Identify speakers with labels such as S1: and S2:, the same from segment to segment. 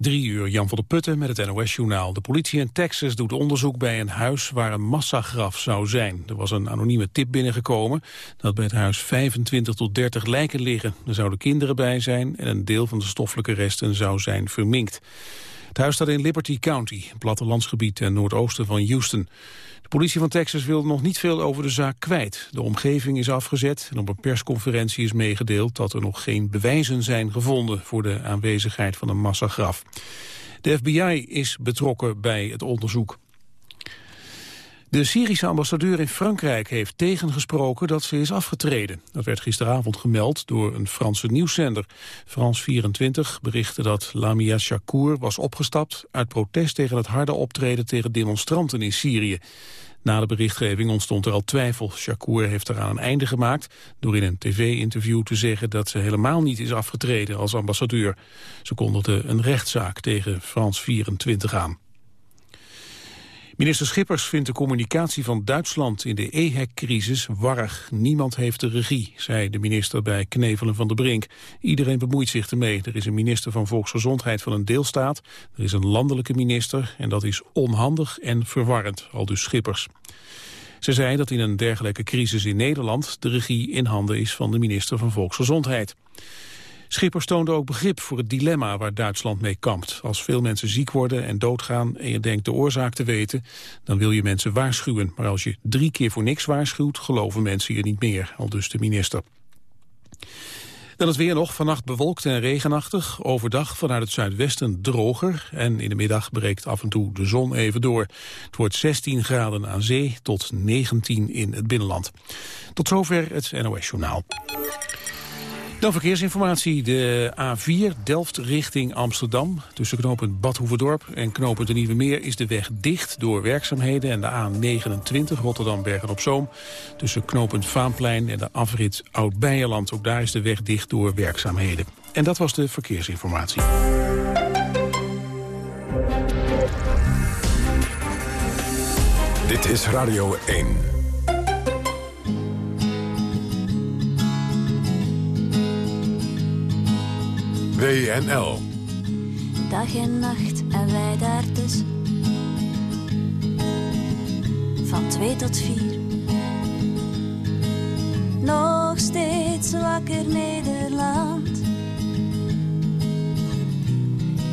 S1: Drie uur, Jan van der Putten met het NOS-journaal. De politie in Texas doet onderzoek bij een huis waar een massagraf zou zijn. Er was een anonieme tip binnengekomen dat bij het huis 25 tot 30 lijken liggen. Er zouden kinderen bij zijn en een deel van de stoffelijke resten zou zijn verminkt. Het huis staat in Liberty County, een plattelandsgebied ten noordoosten van Houston. De politie van Texas wil nog niet veel over de zaak kwijt. De omgeving is afgezet en op een persconferentie is meegedeeld dat er nog geen bewijzen zijn gevonden voor de aanwezigheid van een massagraf. De FBI is betrokken bij het onderzoek. De Syrische ambassadeur in Frankrijk heeft tegengesproken dat ze is afgetreden. Dat werd gisteravond gemeld door een Franse nieuwszender. France 24 berichtte dat Lamia Shakur was opgestapt... uit protest tegen het harde optreden tegen demonstranten in Syrië. Na de berichtgeving ontstond er al twijfel. Shakur heeft eraan een einde gemaakt door in een tv-interview te zeggen dat ze helemaal niet is afgetreden als ambassadeur. Ze kondigde een rechtszaak tegen France 24 aan. Minister Schippers vindt de communicatie van Duitsland in de EHEC-crisis warrig. Niemand heeft de regie, zei de minister bij Knevelen van de Brink. Iedereen bemoeit zich ermee. Er is een minister van Volksgezondheid van een deelstaat, er is een landelijke minister en dat is onhandig en verwarrend, al dus Schippers. Ze zei dat in een dergelijke crisis in Nederland de regie in handen is van de minister van Volksgezondheid. Schippers toonde ook begrip voor het dilemma waar Duitsland mee kampt. Als veel mensen ziek worden en doodgaan en je denkt de oorzaak te weten, dan wil je mensen waarschuwen. Maar als je drie keer voor niks waarschuwt, geloven mensen je niet meer, al dus de minister. Dan het weer nog, vannacht bewolkt en regenachtig. Overdag vanuit het zuidwesten droger. En in de middag breekt af en toe de zon even door. Het wordt 16 graden aan zee tot 19 in het binnenland. Tot zover het NOS Journaal. Dan verkeersinformatie. De A4 Delft richting Amsterdam. Tussen knooppunt Badhoevedorp en knooppunt de Nieuwe Meer is de weg dicht door werkzaamheden. En de A29 Rotterdam-Bergen-op-Zoom. Tussen knooppunt Vaanplein en de afrit Oud-Beijerland. Ook daar is de weg dicht door werkzaamheden. En dat was de verkeersinformatie.
S2: Dit is Radio 1. WNL.
S3: Dag en nacht en wij daartussen. Van twee tot vier. Nog steeds wakker Nederland.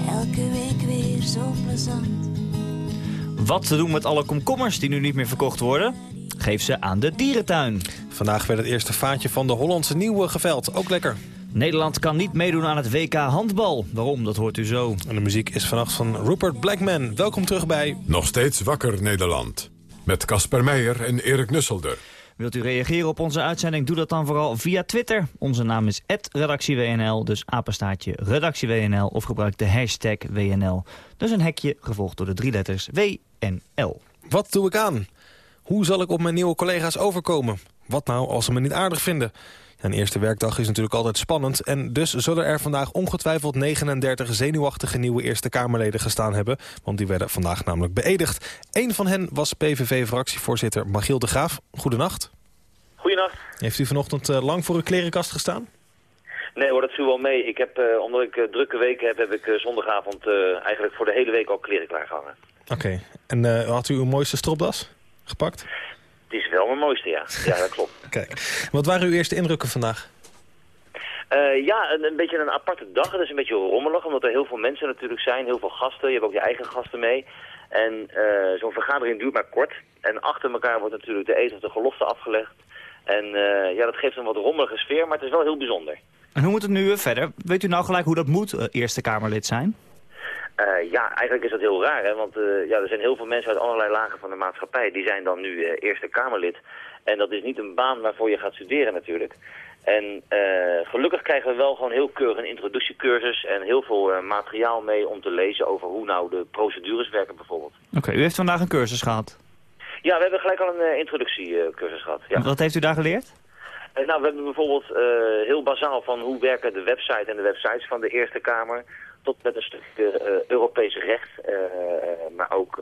S3: Elke week weer zo plezant.
S4: Wat te doen met alle komkommers die nu niet meer verkocht worden? Geef ze aan de dierentuin.
S5: Vandaag werd het eerste vaatje van de Hollandse nieuwe geveld. Ook lekker.
S4: Nederland kan niet meedoen aan het WK handbal. Waarom? Dat hoort u zo.
S5: En de muziek is vannacht van Rupert Blackman. Welkom terug bij...
S2: Nog steeds wakker Nederland. Met Casper Meijer en Erik Nusselder.
S4: Wilt u reageren op onze uitzending? Doe dat dan vooral via Twitter. Onze naam is redactieWNL, dus apenstaartje redactieWNL... of gebruik de hashtag WNL. Dus een hekje gevolgd door de drie letters WNL.
S5: Wat doe ik aan? Hoe zal ik op mijn nieuwe collega's overkomen? Wat nou als ze me niet aardig vinden? Een eerste werkdag is natuurlijk altijd spannend... en dus zullen er vandaag ongetwijfeld 39 zenuwachtige nieuwe Eerste Kamerleden gestaan hebben... want die werden vandaag namelijk beëdigd. Eén van hen was PVV-fractievoorzitter Magiel de Graaf. Goedenacht.
S6: Goedenacht.
S5: Heeft u vanochtend uh, lang voor uw klerenkast gestaan?
S6: Nee hoor, dat viel wel mee. Ik heb, uh, omdat ik uh, drukke weken heb, heb ik zondagavond eigenlijk voor de hele week al kleren klaargehangen.
S5: Oké. Okay. En had u uw mooiste stropdas gepakt?
S6: Het is wel mijn mooiste, ja. Ja, dat klopt.
S5: Kijk, wat waren uw eerste indrukken vandaag?
S6: Uh, ja, een, een, beetje een aparte dag. Het is een beetje rommelig, omdat er heel veel mensen natuurlijk zijn. Heel veel gasten. Je hebt ook je eigen gasten mee. En uh, zo'n vergadering duurt maar kort. En achter elkaar wordt natuurlijk de eten of de gelofte afgelegd. En uh, ja, dat geeft een wat rommelige sfeer, maar het is wel heel bijzonder.
S4: En hoe moet het nu verder? Weet u nou gelijk hoe dat moet, Eerste Kamerlid zijn?
S6: Uh, ja, eigenlijk is dat heel raar, hè? want uh, ja, er zijn heel veel mensen uit allerlei lagen van de maatschappij. Die zijn dan nu uh, Eerste Kamerlid. En dat is niet een baan waarvoor je gaat studeren natuurlijk. En gelukkig krijgen we wel gewoon heel keurig een introductiecursus en heel veel materiaal mee om te lezen over hoe nou de procedures werken bijvoorbeeld.
S4: Oké, u heeft vandaag een cursus gehad?
S6: Ja, we hebben gelijk al een introductiecursus gehad. Ja.
S4: Wat heeft u daar geleerd?
S6: nou, we hebben bijvoorbeeld heel bazaal van hoe werken de website en de websites van de Eerste Kamer tot met een stukje uh, Europees recht, uh, maar ook,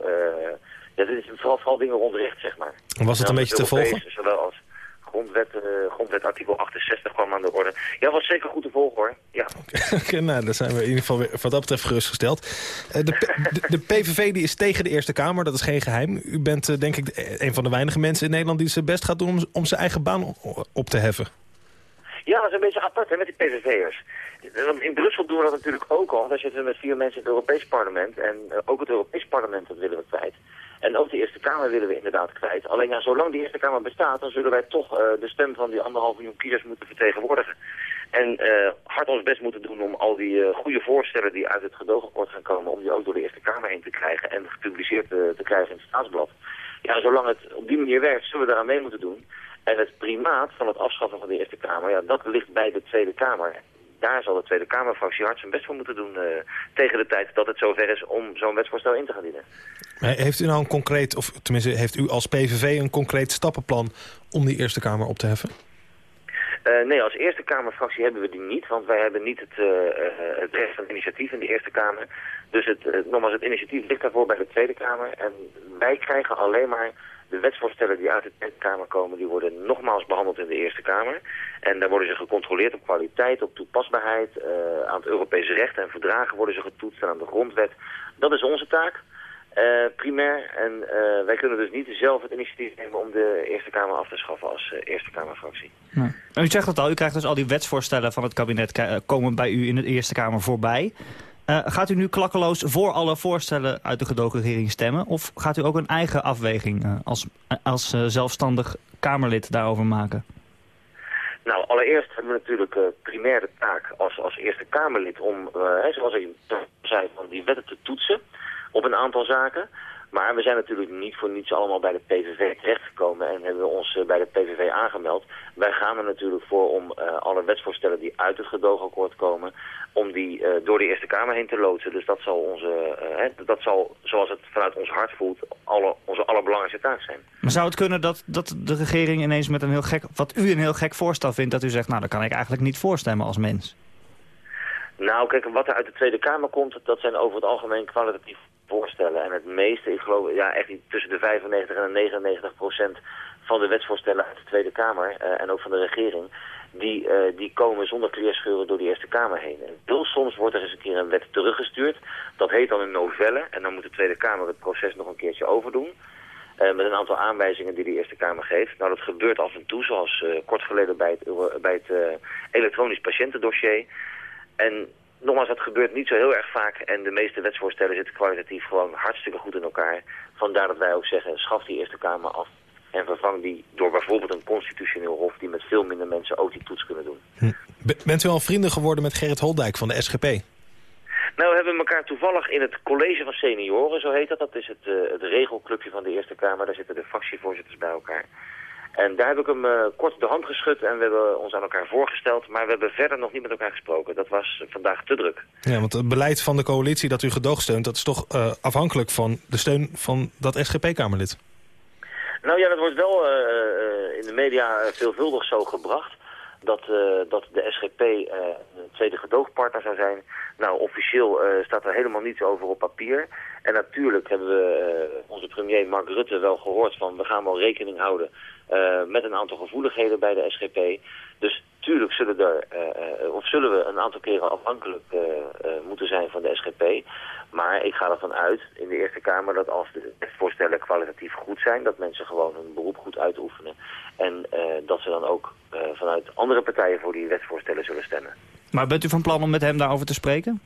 S6: ja, dit is vooral, vooral dingen rond recht, zeg maar.
S5: Was het een beetje te volgen?
S6: Zowel als grondwet, grondwet artikel 68 kwam aan de orde. Ja, was zeker goed te volgen hoor. Ja.
S5: Oké, nou, dan zijn we in ieder geval weer, wat dat betreft gerustgesteld. de, de, de, PVV die is tegen de Eerste Kamer, dat is geen geheim. U bent denk ik een van de weinige mensen in Nederland die zijn best gaat doen om, om zijn eigen baan op te heffen.
S6: Ja, dat is een beetje apart hè, met die PVV'ers. In Brussel doen we dat natuurlijk ook al. Daar zitten we met vier mensen in het Europees Parlement. En uh, ook het Europees Parlement, dat willen we kwijt. En ook de Eerste Kamer willen we inderdaad kwijt. Alleen ja, zolang die Eerste Kamer bestaat, dan zullen wij toch uh, de stem van die anderhalf miljoen kiezers moeten vertegenwoordigen. En uh, hard ons best moeten doen om al die goede voorstellen die uit het gedoogakkoord gaan komen, om die ook door de Eerste Kamer heen te krijgen en gepubliceerd te krijgen in het staatsblad. Ja, zolang het op die manier werkt, zullen we daaraan mee moeten doen. En het primaat van het afschaffen van de Eerste Kamer, ja, dat ligt bij de Tweede Kamer. Daar zal de Tweede Kamerfractie hard zijn best voor moeten doen uh, tegen de tijd dat het zover is om zo'n wetsvoorstel in te gaan dienen.
S5: Heeft u nou een concreet, of tenminste heeft u als PVV een concreet stappenplan om die Eerste Kamer op te heffen?
S6: Uh, nee, als Eerste Kamerfractie hebben we die niet, want wij hebben niet het, uh, het recht van initiatief in de Eerste Kamer. Dus het, nogmaals, het initiatief ligt daarvoor bij de Tweede Kamer. En wij krijgen alleen maar de wetsvoorstellen die uit de Tweede Kamer komen, die worden nogmaals behandeld in de Eerste Kamer. En daar worden ze gecontroleerd op kwaliteit, op toepasbaarheid, uh, aan het Europese recht en verdragen worden ze getoetst en aan de grondwet. Dat is onze taak. Uh, primair. En uh, wij kunnen dus niet zelf het initiatief nemen om de Eerste Kamer af te schaffen als Eerste Kamerfractie.
S4: U zegt het al, u krijgt dus al die wetsvoorstellen van het kabinet komen bij u in de Eerste Kamer voorbij. Uh, gaat u nu klakkeloos voor alle voorstellen uit de gedogen regering stemmen? Of gaat u ook een eigen afweging uh, als, als uh, zelfstandig Kamerlid daarover maken?
S6: Nou, allereerst hebben we natuurlijk primair de taak als, als Eerste Kamerlid om, zoals ik zei, van die wetten te toetsen op een aantal zaken. Maar we zijn natuurlijk niet voor niets allemaal bij de PVV terechtgekomen en hebben we ons bij de PVV aangemeld. Wij gaan er natuurlijk voor om uh, alle wetsvoorstellen die uit het gedoogakkoord komen, om die uh, door de Eerste Kamer heen te loodsen. Dus dat zal, onze, uh, dat zal zoals het vanuit ons hart voelt, alle, onze allerbelangrijkste taak zijn.
S4: Maar zou het kunnen dat, dat de regering ineens met een heel gek, wat u een heel gek voorstel vindt, dat u zegt, nou, daar kan ik eigenlijk niet voorstemmen als mens?
S6: Nou, kijk, wat er uit de Tweede Kamer komt, dat zijn over het algemeen kwalitatief voorstellen. En het meeste, ik geloof, ja, echt tussen de 95 en de 99 procent van de wetsvoorstellen uit de Tweede Kamer uh, en ook van de regering, die, uh, die komen zonder kleerscheuren door de Eerste Kamer heen. En heel soms wordt er eens een keer een wet teruggestuurd. Dat heet dan een novelle en dan moet de Tweede Kamer het proces nog een keertje overdoen. Uh, met een aantal aanwijzingen die de Eerste Kamer geeft. Nou, dat gebeurt af en toe, zoals kort geleden bij het, bij het elektronisch patiëntendossier. En nogmaals, dat gebeurt niet zo heel erg vaak. En de meeste wetsvoorstellen zitten kwalitatief gewoon hartstikke goed in elkaar. Vandaar dat wij ook zeggen, schaf die Eerste Kamer af. En vervang die door bijvoorbeeld een constitutioneel hof... die met veel minder mensen ook die toets kunnen doen.
S5: Hm. Bent u al vrienden geworden met Gerrit Holdijk van de SGP?
S6: Nou, we hebben elkaar toevallig in het college van senioren, zo heet dat. Dat is het, uh, het regelclubje van de Eerste Kamer. Daar zitten de fractievoorzitters bij elkaar. En daar heb ik hem uh, kort de hand geschud en we hebben ons aan elkaar voorgesteld. Maar we hebben verder nog niet met elkaar gesproken. Dat was vandaag te druk.
S5: Ja, want het beleid van de coalitie dat u gedoog steunt... dat is toch uh, afhankelijk van de steun van dat SGP-Kamerlid?
S6: Nou ja, dat wordt wel uh, in de media veelvuldig zo gebracht. Dat, dat de SGP een tweede gedoogpartner zou zijn. Nou, officieel staat er helemaal niets over op papier. En natuurlijk hebben we onze premier Mark Rutte wel gehoord van... we gaan wel rekening houden met een aantal gevoeligheden bij de SGP. Dus tuurlijk zullen, er, uh, of zullen we een aantal keren afhankelijk moeten zijn van de SGP. Maar ik ga ervan uit in de Eerste Kamer dat als de voorstellen kwalitatief goed zijn... dat mensen gewoon hun beroep goed uitoefenen. En dat ze dan ook vanuit andere partijen voor die wetsvoorstellen zullen stemmen.
S4: Maar bent u van plan om met hem daarover te spreken?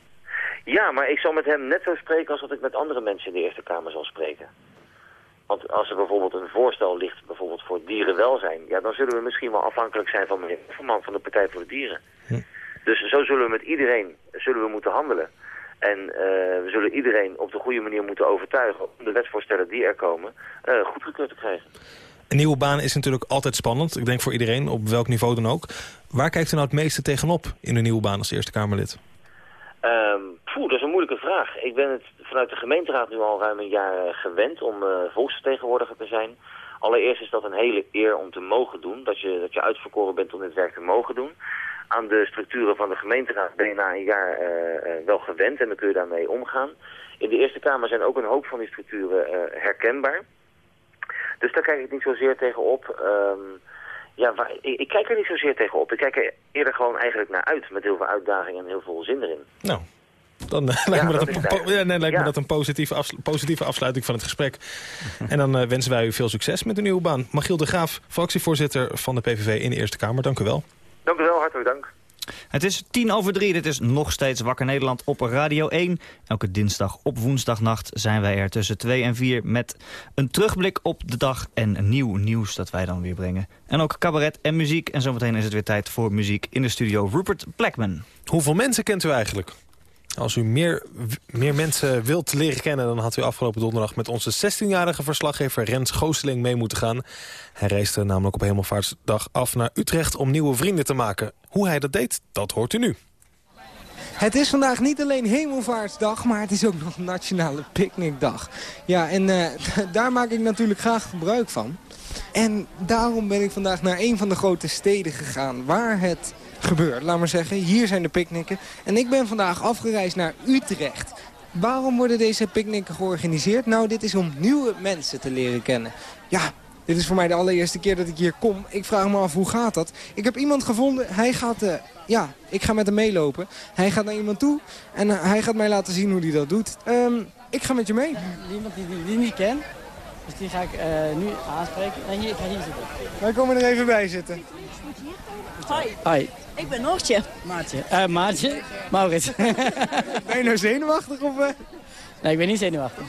S6: Ja, maar ik zal met hem net zo spreken als dat ik met andere mensen in de Eerste Kamer zal spreken. Want als er bijvoorbeeld een voorstel ligt, bijvoorbeeld voor dierenwelzijn... ja, dan zullen we misschien wel afhankelijk zijn van meneer Hofman van de Partij voor de Dieren. Hm. Dus zo zullen we met iedereen zullen we moeten handelen. En uh, we zullen iedereen op de goede manier moeten overtuigen... om de wetsvoorstellen die er komen uh, goedgekeurd te krijgen.
S5: Een nieuwe baan is natuurlijk altijd spannend. Ik denk voor iedereen, op welk niveau dan ook. Waar kijkt u nou het meeste tegenop in een nieuwe baan als Eerste Kamerlid?
S6: Um, poeh, dat is een moeilijke vraag. Ik ben het vanuit de gemeenteraad nu al ruim een jaar eh, gewend om uh, volksvertegenwoordiger te zijn. Allereerst is dat een hele eer om te mogen doen. Dat je, dat je uitverkoren bent om dit werk te mogen doen. Aan de structuren van de gemeenteraad ben je na een jaar uh, wel gewend en dan kun je daarmee omgaan. In de Eerste Kamer zijn ook een hoop van die structuren herkenbaar. Dus daar kijk ik niet zozeer tegenop. Um, ja, waar, ik, kijk er niet zozeer tegenop. Ik kijk er eerder gewoon eigenlijk naar uit. Met heel veel uitdagingen en heel veel zin erin.
S5: Nou, dan lijkt, me, dat een, ja, nee, lijkt me dat een positieve, positieve afsluiting van het gesprek. en dan uh, wensen wij u veel succes met de nieuwe baan. Magiel de Graaf, fractievoorzitter van de PVV in de Eerste Kamer. Dank u wel.
S6: Dank u wel, hartelijk dank.
S4: Het is tien over drie, dit is nog steeds Wakker Nederland op Radio 1. Elke dinsdag op woensdagnacht zijn wij er tussen 2 en 4... met een terugblik op de dag en nieuw nieuws dat wij dan weer brengen. En ook cabaret en muziek. En zometeen is het weer tijd voor muziek in de studio Rupert Blackman.
S5: Hoeveel mensen kent u eigenlijk? Als u meer, meer mensen wilt leren kennen... dan had u afgelopen donderdag met onze 16-jarige verslaggever Rens Gooseling mee moeten gaan. Hij reisde namelijk op Hemelvaartsdag af naar Utrecht om nieuwe vrienden te maken. Hoe hij dat deed, dat hoort u nu.
S7: Het is vandaag niet alleen Hemelvaartsdag, maar het is ook nog Nationale Picknickdag. Ja, en uh, daar maak ik natuurlijk graag gebruik van. En daarom ben ik vandaag naar een van de grote steden gegaan... waar het gebeurt, laat maar zeggen. Hier zijn de picknicken. En ik ben vandaag afgereisd naar Utrecht. Waarom worden deze picknicken georganiseerd? Nou, dit is om nieuwe mensen te leren kennen. Ja, dit is voor mij de allereerste keer dat ik hier kom. Ik vraag me af, hoe gaat dat? Ik heb iemand gevonden, hij gaat... Uh, ja, ik ga met hem meelopen. Hij gaat naar iemand toe en uh, hij gaat mij laten zien hoe hij dat doet. Um, ik ga met je mee.
S8: Iemand die, die, die niet ken. Dus die ga ik uh, nu aanspreken. En hier, ik ga hier zitten.
S7: Wij komen er even bij zitten.
S9: Hoi.
S8: Hoi.
S9: Ik ben Noortje.
S8: Maatje. Uh, Maatje. Maurits.
S7: ben je nou zenuwachtig? Of, uh...
S8: Nee, ik ben niet zenuwachtig.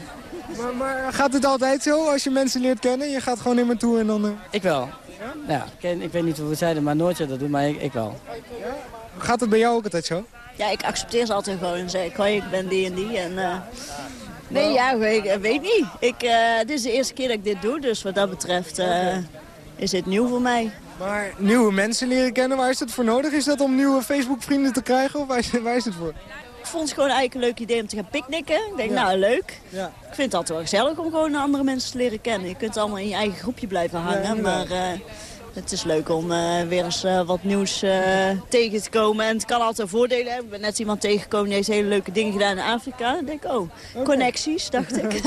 S7: Maar, maar, gaat het altijd zo als je mensen leert kennen? Je gaat gewoon in me toe en dan... Uh...
S8: Ik wel. Ja? ja ik, ken, ik, weet niet hoe we zeiden, maar Noortje dat doet, maar ik, ik wel.
S7: Ja? Gaat het bij jou ook altijd zo?
S9: Ja, ik accepteer ze altijd gewoon en zeg hoi, ik ben die en die. En, uh... Nee, ja, ik weet niet. Ik, uh, dit is de eerste keer dat ik dit doe, dus wat dat betreft okay. is dit nieuw voor mij.
S7: Maar nieuwe mensen leren kennen, waar is dat voor nodig? Is dat om nieuwe Facebook-vrienden te krijgen of waar is, waar is het voor?
S9: Ik vond het gewoon eigenlijk een leuk idee om te gaan picknicken. Ik denk, ja. nou leuk. Ja. Ik vind het altijd wel gezellig om gewoon andere mensen te leren kennen. Je kunt allemaal in je eigen groepje blijven hangen, maar uh, het is leuk om uh, weer eens uh, wat nieuws tegen te komen. En het kan altijd voordelen hebben. Ik ben net iemand tegengekomen die heeft hele leuke dingen gedaan in Afrika. Dan denk ik, oh, okay. connecties, dacht ik.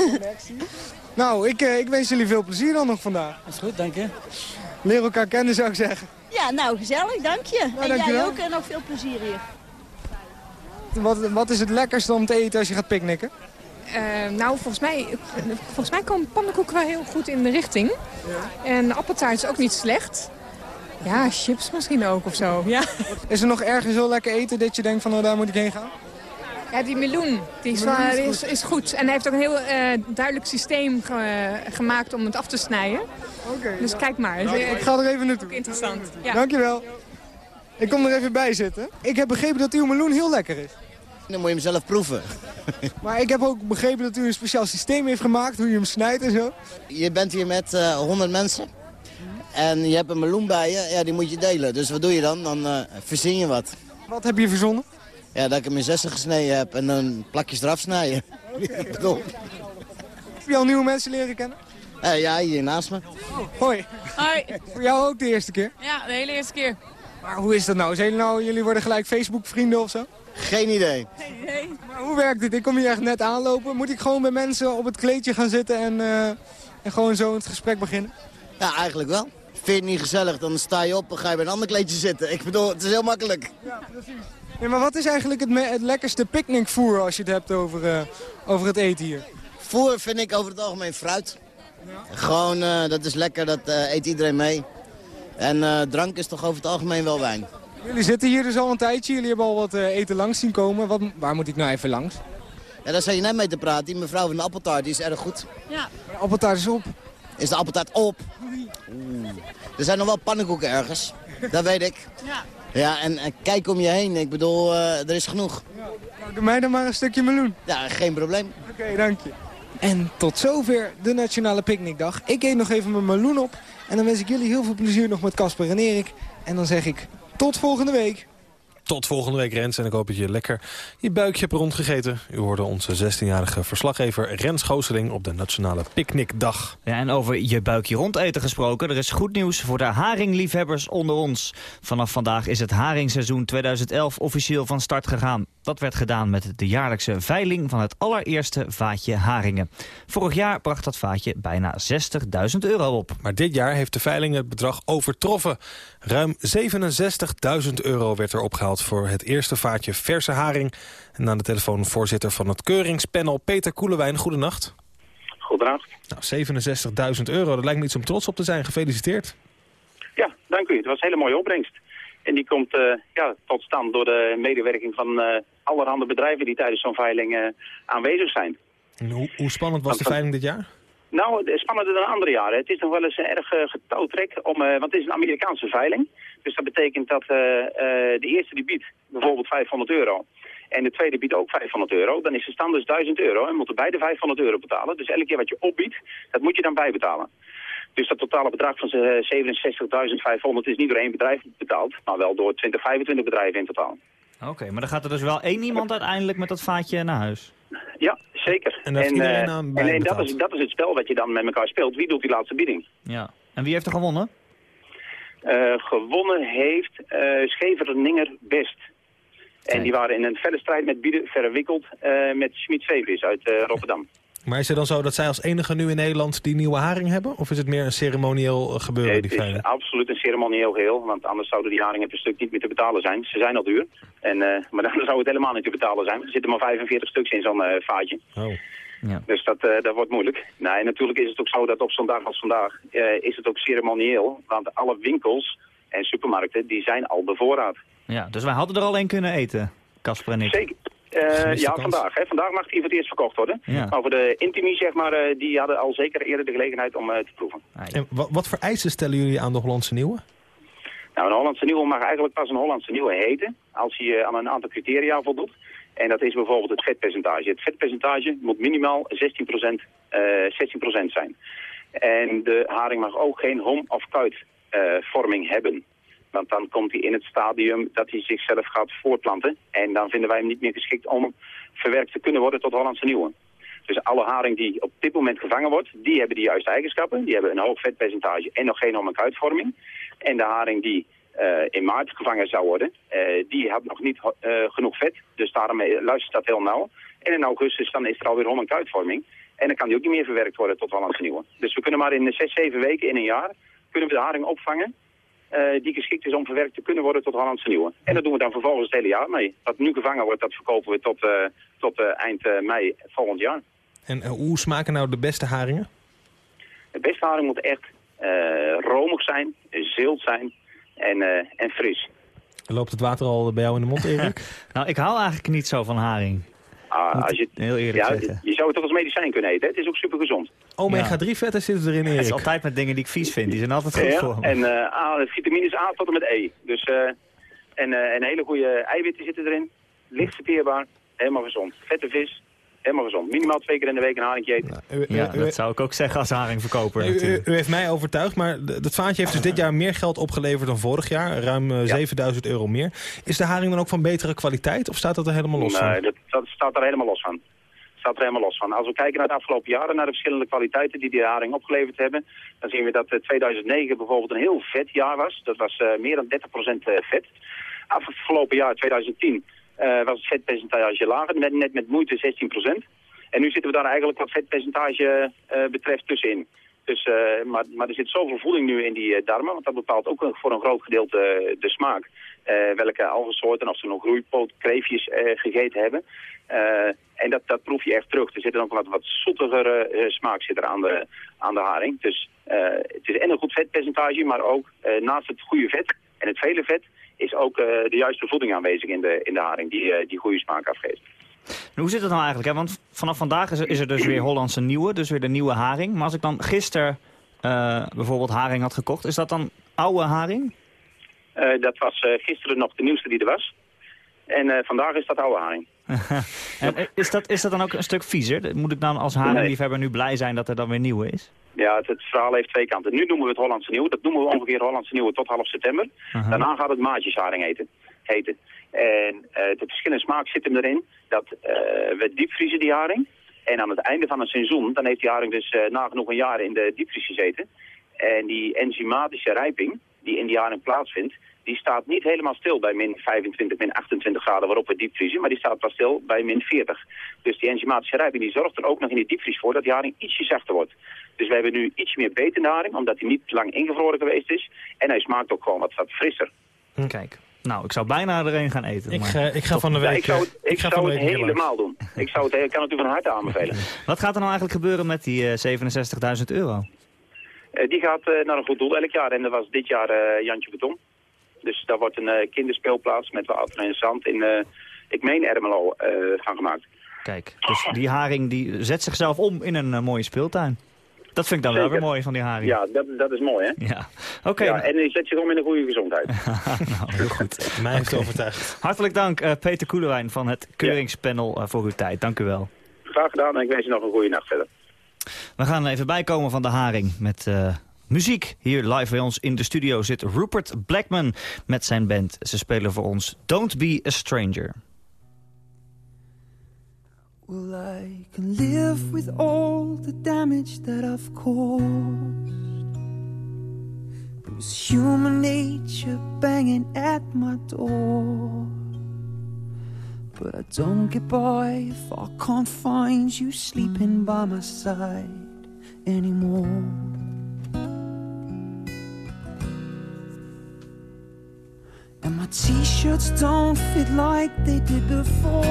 S7: nou, ik, ik wens jullie veel plezier dan nog vandaag.
S8: Dat is goed, dank je.
S7: Leer elkaar kennen, zou ik zeggen.
S9: Ja, nou, gezellig, dank je.
S7: Nou,
S9: en
S7: jij
S9: ook en nog veel plezier hier.
S7: Wat, wat is het lekkerste om te eten als je gaat picknicken?
S10: Uh, nou, volgens mij, volgens mij komen pannenkoeken wel heel goed in de richting. Ja. En appeltaart is ook niet slecht. Ja, chips misschien ook of zo. Ja.
S7: Is er nog ergens zo lekker eten dat je denkt van, oh, daar moet ik heen gaan?
S10: Ja, die meloen, die is, meloen is, goed. Is, is, goed. En hij heeft ook een heel uh, duidelijk systeem ge, gemaakt om het af te snijden.
S7: Okay,
S10: dus
S7: ja.
S10: kijk maar.
S7: Nou, ik ga er even naartoe.
S10: Ook interessant. Ja.
S7: Dankjewel. Ik kom er even bij zitten. Ik heb begrepen dat uw meloen heel lekker is.
S11: Dan moet je hem zelf proeven.
S7: maar ik heb ook begrepen dat u een speciaal systeem heeft gemaakt, hoe je hem snijdt en zo.
S11: Je bent hier met uh, 100 mensen. En je hebt een meloen bij je, ja, die moet je delen. Dus wat doe je dan? Dan uh, verzin je wat.
S7: Wat heb je verzonnen?
S11: Ja, dat ik hem in zessen gesneden heb en dan plakjes eraf snijden.
S7: Okay. heb je al nieuwe mensen leren kennen?
S11: Uh, ja, hier naast me.
S7: Oh, hoi.
S10: Hoi.
S7: Voor jou ook de eerste keer?
S10: Ja, de hele eerste keer.
S7: Maar hoe is dat nou? Zijn jullie, nou, jullie worden gelijk Facebook-vrienden of zo?
S11: Geen idee.
S10: Geen idee.
S7: Maar hoe werkt dit? Ik kom hier echt net aanlopen. Moet ik gewoon bij mensen op het kleedje gaan zitten en, uh, en gewoon zo het gesprek beginnen?
S11: Ja, eigenlijk wel. Vind je het niet gezellig, dan sta je op en ga je bij een ander kleedje zitten. Ik bedoel, het is heel makkelijk.
S7: Ja, precies. Nee, maar wat is eigenlijk het, het lekkerste picknickvoer als je het hebt over, uh, over het eten hier?
S11: Voer vind ik over het algemeen fruit. Ja. Gewoon, uh, dat is lekker, dat eet iedereen mee. En drank is toch over het algemeen wel wijn.
S7: Jullie zitten hier dus al een tijdje, jullie hebben al wat eten langs zien komen. Wat, waar moet ik nou even langs?
S11: Ja, daar zijn je net mee te praten. Die mevrouw van de appeltaart, die is erg goed.
S10: Ja.
S7: De appeltaart is op.
S11: Is de appeltaart op? Oeh. Er zijn nog wel pannenkoeken ergens. Dat weet ik.
S10: Ja.
S11: Ja, en, en, kijk om je heen. Ik bedoel, uh, er is genoeg.
S7: Ja. Nou, doe mij dan maar een stukje meloen.
S11: Ja, geen probleem.
S7: Oké, okay, dank je. En tot zover de Nationale Picknickdag. Ik eet nog even mijn meloen op. En dan wens ik jullie heel veel plezier nog met Casper en Erik. En dan zeg ik tot volgende week.
S5: Tot volgende week, Rens. En ik hoop dat je lekker je buikje hebt rondgegeten. U hoorde onze 16-jarige verslaggever Rens Gooseling op de Nationale Picknickdag.
S4: Ja, en over je buikje rondeten gesproken. Er is goed nieuws voor de haringliefhebbers onder ons. Vanaf vandaag is het haringseizoen 2011 officieel van start gegaan. Dat werd gedaan met de jaarlijkse veiling van het allereerste vaatje haringen. Vorig jaar bracht dat vaatje bijna 60.000 euro op.
S5: Maar dit jaar heeft de veiling het bedrag overtroffen. Ruim 67.000 euro werd er opgehaald voor het eerste vaatje verse haring. En aan de telefoon voorzitter van het keuringspanel Peter Koelewijn. Goedenacht.
S12: Goedenacht.
S5: Nou, 67.000 euro, dat lijkt me iets om trots op te zijn. Gefeliciteerd.
S12: Ja, dank u. Het was een hele mooie opbrengst. En die komt uh, ja, tot stand door de medewerking van uh, allerhande bedrijven die tijdens zo'n veiling uh, aanwezig zijn.
S5: En hoe, hoe spannend was de veiling dit jaar?
S12: Nou, spannender dan andere jaren. Het is nog wel eens erg getouwtrek, om, want het is een Amerikaanse veiling. Dus dat betekent dat de eerste die biedt bijvoorbeeld 500 euro. En de tweede biedt ook 500 euro. Dan is de stand dus 1000 euro en moeten beide 500 euro betalen. Dus elke keer wat je opbiedt, dat moet je dan bijbetalen. Dus dat totale bedrag van 67.500 is niet door één bedrijf betaald, maar wel door 20, 25 bedrijven in totaal.
S4: Oké, maar dan gaat er dus wel één iemand uiteindelijk met dat vaatje naar huis?
S12: Ja, zeker.
S5: En, en, uh,
S12: en dat, is, dat is het spel wat je dan met elkaar speelt. Wie doet die laatste bieding?
S4: Ja. En wie heeft er gewonnen?
S12: Uh, gewonnen heeft uh, Best. En die waren in een felle strijd met bieden verwikkeld uh, met Schmid Veevis uit Rotterdam.
S5: Maar is het dan zo dat zij als enige nu in Nederland die nieuwe haring hebben? Of is het meer een ceremonieel eh, gebeuren?
S12: Nee, het is absoluut een ceremonieel geheel. Want anders zouden die haringen per stuk niet meer te betalen zijn. Ze zijn al duur. En, uh, maar dan zou het helemaal niet te betalen zijn. Er zitten maar 45 stuks in zo'n uh, vaatje.
S5: Oh.
S12: Ja. Dus dat, uh, dat wordt moeilijk. Nee, natuurlijk is het ook zo dat op zo'n dag als vandaag is het ook ceremonieel. Want alle winkels en supermarkten die zijn al bevoorraad.
S4: Ja, dus wij hadden er al één kunnen eten, Casper en ik.
S12: Zeker. Uh, ja, vandaag. Hè. Vandaag mag die voor het eerst verkocht worden. Ja. Maar voor de Intimi, zeg maar, uh, die hadden al zeker eerder de gelegenheid om uh, te proeven.
S5: En wat, wat voor eisen stellen jullie aan de Hollandse Nieuwe?
S12: Nou, een Hollandse Nieuwe mag eigenlijk pas een Hollandse Nieuwe heten, als hij aan een aantal criteria voldoet. En dat is bijvoorbeeld het vetpercentage. Het vetpercentage moet minimaal 16%, 16 zijn. En de haring mag ook geen hom- of kuitvorming hebben. Want dan komt hij in het stadium dat hij zichzelf gaat voortplanten. En dan vinden wij hem niet meer geschikt om verwerkt te kunnen worden tot Hollandse nieuwe. Dus alle haring die op dit moment gevangen wordt, die hebben de juiste eigenschappen. Die hebben een hoog vetpercentage en nog geen om- uitvorming. En de haring die uh, in maart gevangen zou worden, uh, die had nog niet uh, genoeg vet. Dus daarom luistert dat heel nauw. En in augustus dan is er alweer om- uitvorming. En dan kan die ook niet meer verwerkt worden tot Hollandse nieuwe. Dus we kunnen maar in 6, 7 weken in een jaar kunnen we de haring opvangen die geschikt is om verwerkt te kunnen worden tot Hollandse nieuwe. En dat doen we dan vervolgens het hele jaar mee. Wat nu gevangen wordt, dat verkopen we tot, uh, tot uh, eind mei volgend jaar.
S5: En hoe smaken nou de beste haringen?
S12: De beste haring moet echt romig zijn, zilt zijn en, en fris.
S5: Loopt het water al bij jou in de mond, Erik?
S4: nou, ik hou eigenlijk niet zo van haring.
S12: Ah, als je,
S4: heel eerlijk
S12: ja,
S4: zeggen.
S12: Je zou het toch als medicijn kunnen eten. Hè? Het is ook super gezond.
S5: Omega-3 vetten zitten erin, Erik.
S4: Het is altijd met dingen die ik vies vind. Die zijn altijd goed
S12: ja,
S4: voor me.
S12: En uh, vitamines A tot en met E. Dus, uh, en, uh, en hele goede eiwitten zitten erin. Licht verteerbaar. Helemaal gezond. Vette vis. Helemaal gezond. Minimaal twee keer in de week een haringje eten.
S4: Nou, u, u, ja, dat zou ik ook zeggen als haringverkoper.
S5: U, u, heeft mij overtuigd, maar dat vaatje heeft dus dit jaar meer geld opgeleverd dan vorig jaar. Ruim ja. 7000 euro meer. Is de haring dan ook van betere kwaliteit of staat dat er helemaal los van?
S12: Nee, dat, dat staat er helemaal los van staat er helemaal los van. Als we kijken naar de afgelopen jaren, naar de verschillende kwaliteiten die die haring opgeleverd hebben, dan zien we dat 2009 bijvoorbeeld een heel vet jaar was. Dat was uh, meer dan 30% vet. Afgelopen jaar, 2010, uh, was het vetpercentage lager, net, net met moeite 16%. En nu zitten we daar eigenlijk wat vetpercentage uh, betreft tussenin. Dus, uh, maar, maar er zit zoveel voeding nu in die darmen, want dat bepaalt ook voor een groot gedeelte de smaak. welke algensoorten, of ze nog groeipootkreefjes gegeten hebben. en dat, dat proef je echt terug. Er zit ook wat, wat zoetigere smaak zit er aan de, aan de haring. Dus het is en een goed vetpercentage, maar ook naast het goede vet en het vele vet is ook de juiste voeding aanwezig in de, in de haring die, die goede smaak afgeeft.
S4: Hoe zit het nou eigenlijk? Hè? Want vanaf vandaag is er, is er dus weer Hollandse nieuwe, dus weer de nieuwe haring. Maar als ik dan gisteren uh, bijvoorbeeld haring had gekocht, is dat dan oude haring?
S12: Uh, dat was uh, gisteren nog de nieuwste die er was. En vandaag is dat oude haring.
S4: en is dat, is dat dan ook een stuk viezer? Moet ik dan als haringliefhebber nu blij zijn dat er dan weer nieuwe is?
S12: Ja, het, het, verhaal heeft twee kanten. Nu noemen we het Hollandse nieuwe. Dat noemen we ongeveer Hollandse nieuwe tot half september. -huh. Daarna gaat het maatjesharing eten, heten. En uh, de verschillende smaak zit hem erin dat uh, we diepvriezen die haring. En aan het einde van het seizoen, dan heeft die haring dus nagenoeg een jaar in de diepvries gezeten. En die enzymatische rijping die in die haring plaatsvindt, die staat niet helemaal stil bij min 25, min 28 graden waarop we diepvriezen, maar die staat pas stil bij min 40. Dus die enzymatische rijping die zorgt er ook nog in die diepvries voor dat die haring ietsje zachter wordt. Dus we hebben nu ietsje meer beet in de haring, omdat hij niet lang ingevroren geweest is. En hij smaakt ook gewoon wat, wat frisser.
S4: Kijk. Nou, ik zou bijna er een gaan eten.
S5: Ik,
S4: maar...
S5: ga, ik ga van de
S12: Ja,
S5: week...
S12: ik zou,
S5: eh,
S12: het- ik zou
S5: langs.
S12: helemaal doen. Ik, zou het, ik kan het u van harte aanbevelen.
S4: Wat gaat er nou eigenlijk gebeuren met die eh, 67.000 euro?
S12: Eh, die gaat eh, naar een goed doel elk jaar. En dat was dit jaar eh, Jantje Beton. Dus daar wordt een eh, kinderspeelplaats met water en zand in, eh, ik meen Ermelo, eh, van gemaakt.
S4: Kijk, dus die haring die zet zichzelf om in een mooie speeltuin. Dat vind ik dan wel weer mooi van die haring.
S12: Ja, dat, dat is mooi, hè?
S4: Ja. Oké,
S12: Ja, en die zet zich om in een goede gezondheid.
S4: nou, heel goed.
S5: Mij heeft het overtuigd.
S4: Hartelijk dank, eh, Peter Koelewijn van het keuringspanel voor uw tijd. Dank u wel.
S12: Graag gedaan en ik wens je nog een goede nacht verder.
S4: We gaan even bijkomen van de haring met eh, muziek. Hier live bij ons in de studio zit Rupert Blackman met zijn band. Ze spelen voor ons Don't Be a Stranger.
S13: Well, I can live with all the damage that I've caused. It was human nature banging at my door. But I don't get by if I can't find you sleeping by my side anymore. And my t shirts don't fit like they did before.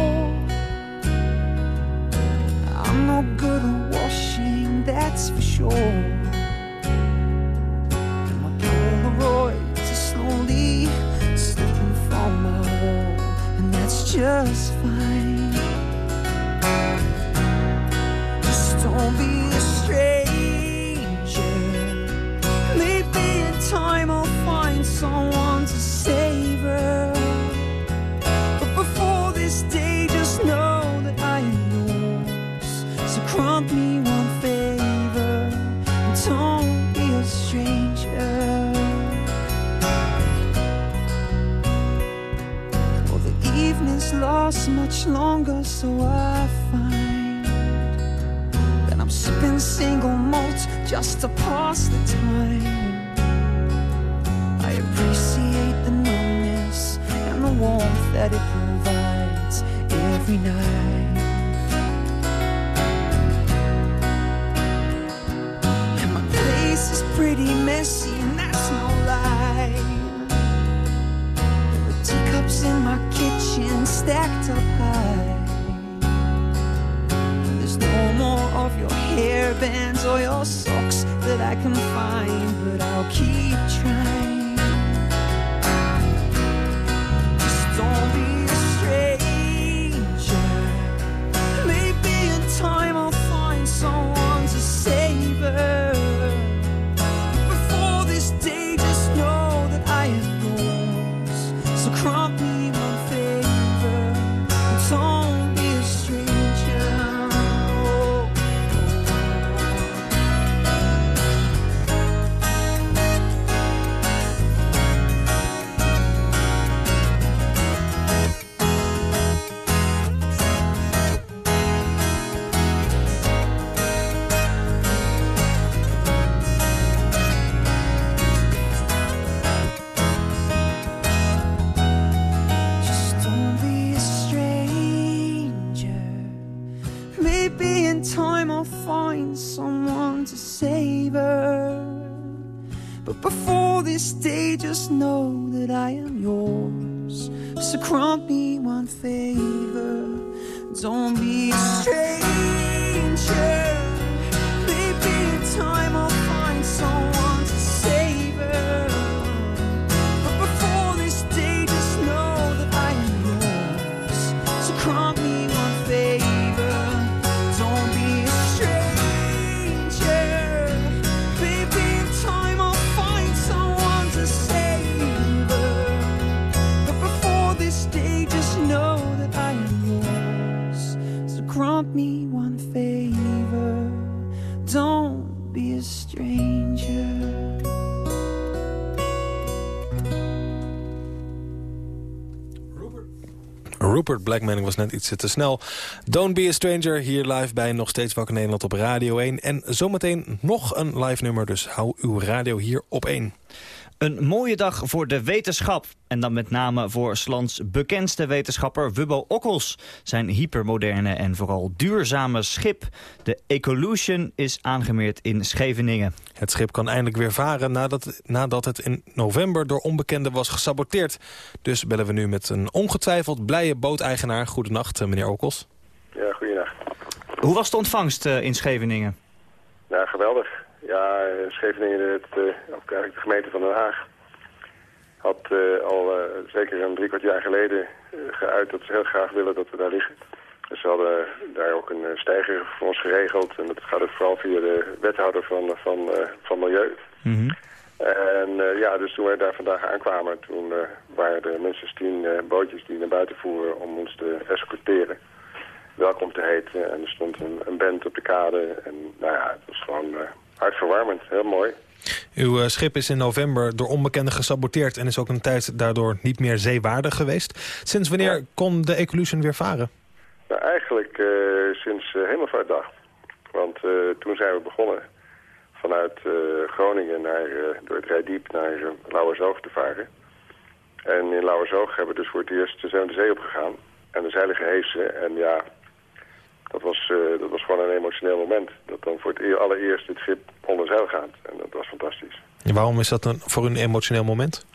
S13: I'm no good at washing, that's for sure. And my Polaroids are slowly slipping from my wall, and that's just fine. Just don't be a stranger. Maybe in time I'll find someone so I find that I'm sipping single malt just to pass the time. I appreciate the numbness and the warmth that it provides every night. And my place is pretty messy, and that's no lie. The teacups in my kitchen stacked up high. Of your hair bands or your socks that I can find, but I'll keep trying.
S5: Rupert Blackman was net iets te snel. Don't be a stranger, hier live bij Nog Steeds Wakker Nederland op Radio 1. En zometeen nog een live nummer, dus hou uw radio hier op 1.
S4: Een mooie dag voor de wetenschap. En dan met name voor Slans bekendste wetenschapper Wubbo Okkels. Zijn hypermoderne en vooral duurzame schip. De Ecolution is aangemeerd in Scheveningen.
S5: Het schip kan eindelijk weer varen nadat, nadat het in november door onbekenden was gesaboteerd. Dus bellen we nu met een ongetwijfeld blije booteigenaar. Goedenacht, eh, meneer Okkels.
S14: Ja, goedenacht.
S4: Hoe was de ontvangst uh, in Scheveningen?
S14: Ja, geweldig. Ja, Scheveningen, het, eigenlijk de gemeente van Den Haag, had uh, al uh, zeker een drie kwart jaar geleden geuit dat ze heel graag willen dat we daar liggen. Dus ze hadden daar ook een stijger voor ons geregeld. En dat gaat ook vooral via de wethouder van, van, van Milieu.
S4: Mm -hmm.
S14: En ja, dus toen wij daar vandaag aankwamen, toen waren er minstens tien bootjes die naar buiten voeren om ons te escorteren welkom te heten. En er stond een, een band op de kade. En nou ja, het was gewoon hartverwarmend. Heel mooi.
S5: Uw uh, schip is in november door onbekenden gesaboteerd... en is ook een tijd daardoor niet meer zeewaardig geweest. Sinds wanneer ja. kon de Ecolution weer varen?
S14: Nou, eigenlijk uh, sinds uh, Hemelvaartdag. Want toen zijn we begonnen vanuit Groningen naar, door het Rijdiep naar Lauwersoog te varen. En in Lauwersoog hebben we dus voor het eerst zijn we de zee opgegaan. En de zeilen gehesen. En ja, dat was, uh, dat was gewoon een emotioneel moment. Dat dan voor het allereerst het schip onder zeil gaat. En dat was fantastisch.
S5: En waarom is dat dan voor u een emotioneel moment?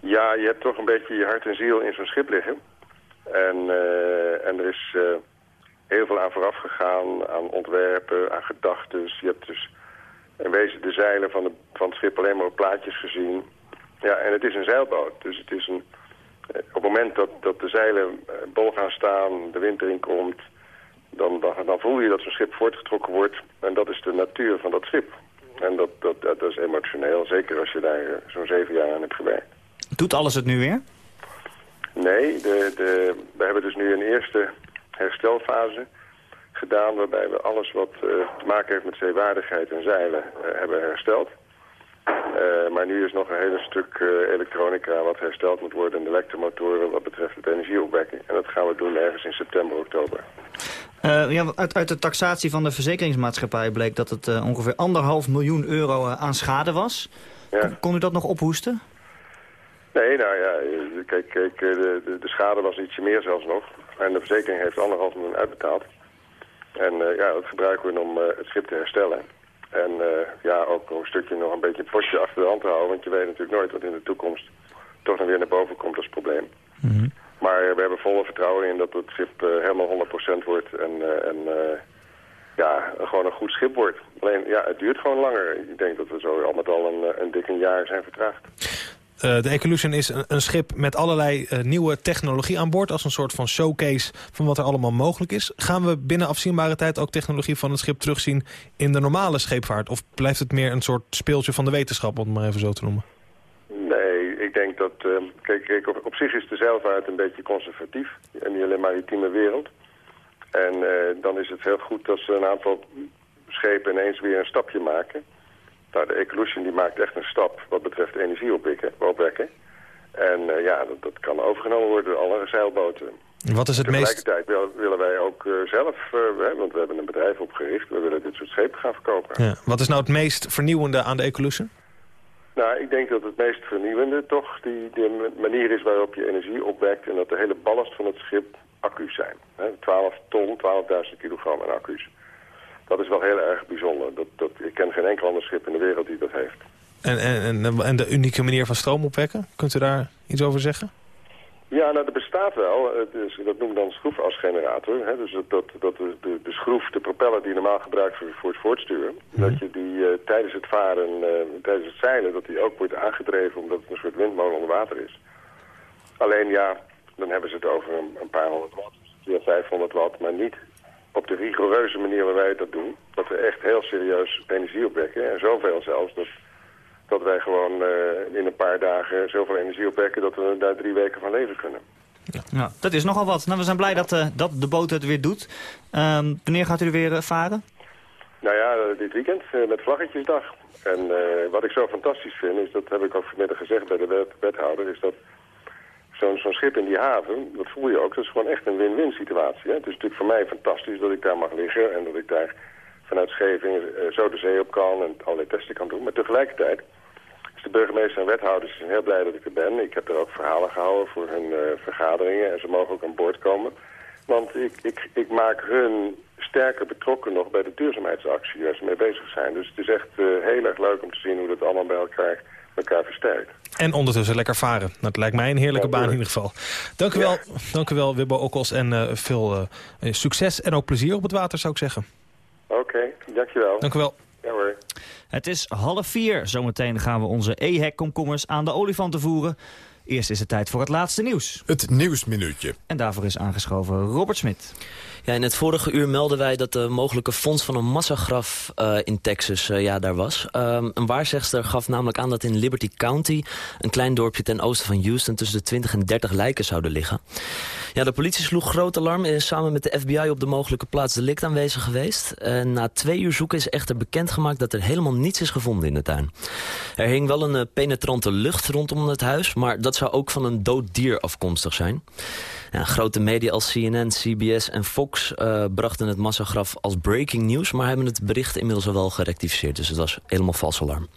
S14: Ja, je hebt toch een beetje je hart en ziel in zo'n schip liggen. En, uh, en er is uh, heel veel aan vooraf gegaan, aan ontwerpen, aan gedachten. Je hebt dus in wezen de zeilen van, de, van het schip alleen maar op plaatjes gezien. Ja, en het is een zeilboot, dus het is een... Op het moment dat, dat de zeilen bol gaan staan, de wind erin komt, dan, dan, dan voel je dat zo'n schip voortgetrokken wordt. En dat is de natuur van dat schip. En dat, dat, dat is emotioneel, zeker als je daar zo'n zeven jaar aan hebt gewerkt.
S4: Doet alles het nu weer?
S14: Nee, de, de, we hebben dus nu een eerste herstelfase gedaan... waarbij we alles wat uh, te maken heeft met zeewaardigheid en zeilen uh, hebben hersteld. Uh, maar nu is nog een hele stuk elektronica wat hersteld moet worden... en de elektromotoren wat betreft het energieopwekking. En dat gaan we doen ergens in september, oktober.
S4: Uh, ja, uit, uit, de taxatie van de verzekeringsmaatschappij bleek dat het ongeveer anderhalf miljoen euro aan schade was.
S14: Ja.
S4: Kon, kon u dat nog ophoesten?
S14: Nee, nou ja, kijk, kijk de, de, de, schade was ietsje meer zelfs nog. En de verzekering heeft anderhalf miljoen uitbetaald. En ja, dat gebruiken we om het schip te herstellen. En ja, ook een stukje nog een beetje het postje achter de hand te houden. Want je weet natuurlijk nooit wat in de toekomst toch nog weer naar boven komt als probleem.
S4: Mm -hmm.
S14: Maar we hebben volle vertrouwen in dat het schip uh, helemaal 100% wordt. En, en ja, gewoon een goed schip wordt. Alleen, ja, het duurt gewoon langer. Ik denk dat we zo al met al een, een dik jaar zijn vertraagd.
S5: De Ecolution is een, schip met allerlei nieuwe technologie aan boord... als een soort van showcase van wat er allemaal mogelijk is. Gaan we binnen afzienbare tijd ook technologie van het schip terugzien... in de normale scheepvaart? Of blijft het meer een soort speeltje van de wetenschap, om het maar even zo te noemen?
S14: Denk dat... Uh, kijk, kijk op, op, zich is de zeilvaart een beetje conservatief. En niet alleen maritieme wereld. En dan is het heel goed dat ze een aantal schepen ineens weer een stapje maken... Nou, de Ecolution die maakt echt een stap wat betreft energie opwekken. En uh, ja, dat, dat, kan overgenomen worden door alle zeilboten.
S5: Wat is het
S14: Tegelijkertijd meest... willen wij ook uh, zelf, uh, want we hebben een bedrijf opgericht, we willen dit soort schepen gaan verkopen.
S5: Ja. Wat is nou het meest vernieuwende aan de Ecolution?
S14: Nou, ik denk dat het meest vernieuwende toch die, de manier is waarop je energie opwekt... en dat de hele ballast van het schip accu's zijn. Hè? 12 ton, 12.000 kilogram aan accu's dat is wel heel erg bijzonder. Dat, dat, ik ken geen enkel ander schip in de wereld die dat heeft.
S5: En, en, en de unieke manier van stroom opwekken? Kunt u daar iets over zeggen?
S14: Ja, nou, dat bestaat wel. Dat noemen we dan schroefasgenerator. Hè? Dus dat, dat, dat de, de, de, schroef, de propeller die je normaal gebruikt voor, voor het voortsturen... Mm. dat je die uh, tijdens het varen, uh, tijdens het zeilen... dat die ook wordt aangedreven omdat het een soort windmolen onder water is. Alleen ja, dan hebben ze het over een, een paar honderd watt. Ja, 500 watt, maar niet op de rigoureuze manier waar wij dat doen. Dat we echt heel serieus energie opwekken. En zoveel zelfs dat, dat wij gewoon uh, in een paar dagen zoveel energie opwekken... dat we daar drie weken van leven kunnen.
S4: Ja, ja dat is nogal wat. Nou, we zijn blij dat, uh, dat de boot het weer doet. Um, wanneer gaat u er weer uh, varen?
S14: Nou ja, dit weekend met Vlaggetjesdag. En wat ik zo fantastisch vind, is dat heb ik ook vanmiddag gezegd bij de wet, wethouder... is dat zo'n zo schip in die haven, dat voel je ook, dat is gewoon echt een win-win situatie. Hè? Het is natuurlijk voor mij fantastisch dat ik daar mag liggen en dat ik daar vanuit Scheveningen uh, zo de zee op kan en allerlei testen kan doen. Maar tegelijkertijd de burgemeester en wethouders zijn heel blij dat ik er ben. Ik heb er ook verhalen gehouden voor hun vergaderingen en ze mogen ook aan boord komen. Want ik, ik, ik maak hun sterker betrokken nog bij de duurzaamheidsactie waar ze mee bezig zijn. Dus het is echt heel erg leuk om te zien hoe dat allemaal bij elkaar, elkaar versterkt.
S5: En ondertussen lekker varen. Dat lijkt mij een heerlijke baan in ieder geval. Dank u wel, dank u wel Wibbo Okkels. En uh, veel succes en ook plezier op het water, zou ik zeggen.
S14: Oké, okay, dankjewel.
S5: Dank u wel.
S4: Het is half vier. Zometeen gaan we onze EHEC-komkommers aan de olifanten voeren. Eerst is het tijd voor het laatste nieuws.
S2: Het Nieuwsminuutje.
S4: En daarvoor is aangeschoven Robert Smit.
S15: Ja, in het vorige uur melden wij dat de mogelijke fonds van een massagraf uh, in Texas uh, ja, daar was. Um, een waarzegster gaf namelijk aan dat in Liberty County... een klein dorpje ten oosten van Houston... tussen de 20 en 30 lijken zouden liggen. Ja, de politie sloeg groot alarm en is samen met de FBI op de mogelijke plaats delict aanwezig geweest. Uh, na twee uur zoeken is echter bekendgemaakt dat er helemaal niets is gevonden in de tuin. Er hing wel een penetrante lucht rondom het huis... maar dat zou ook van een dood dier afkomstig zijn. Ja, grote media als CNN, CBS en Fox uh, brachten het massagraf als breaking news... maar hebben het bericht inmiddels al wel gerectificeerd. Dus het was helemaal vals alarm.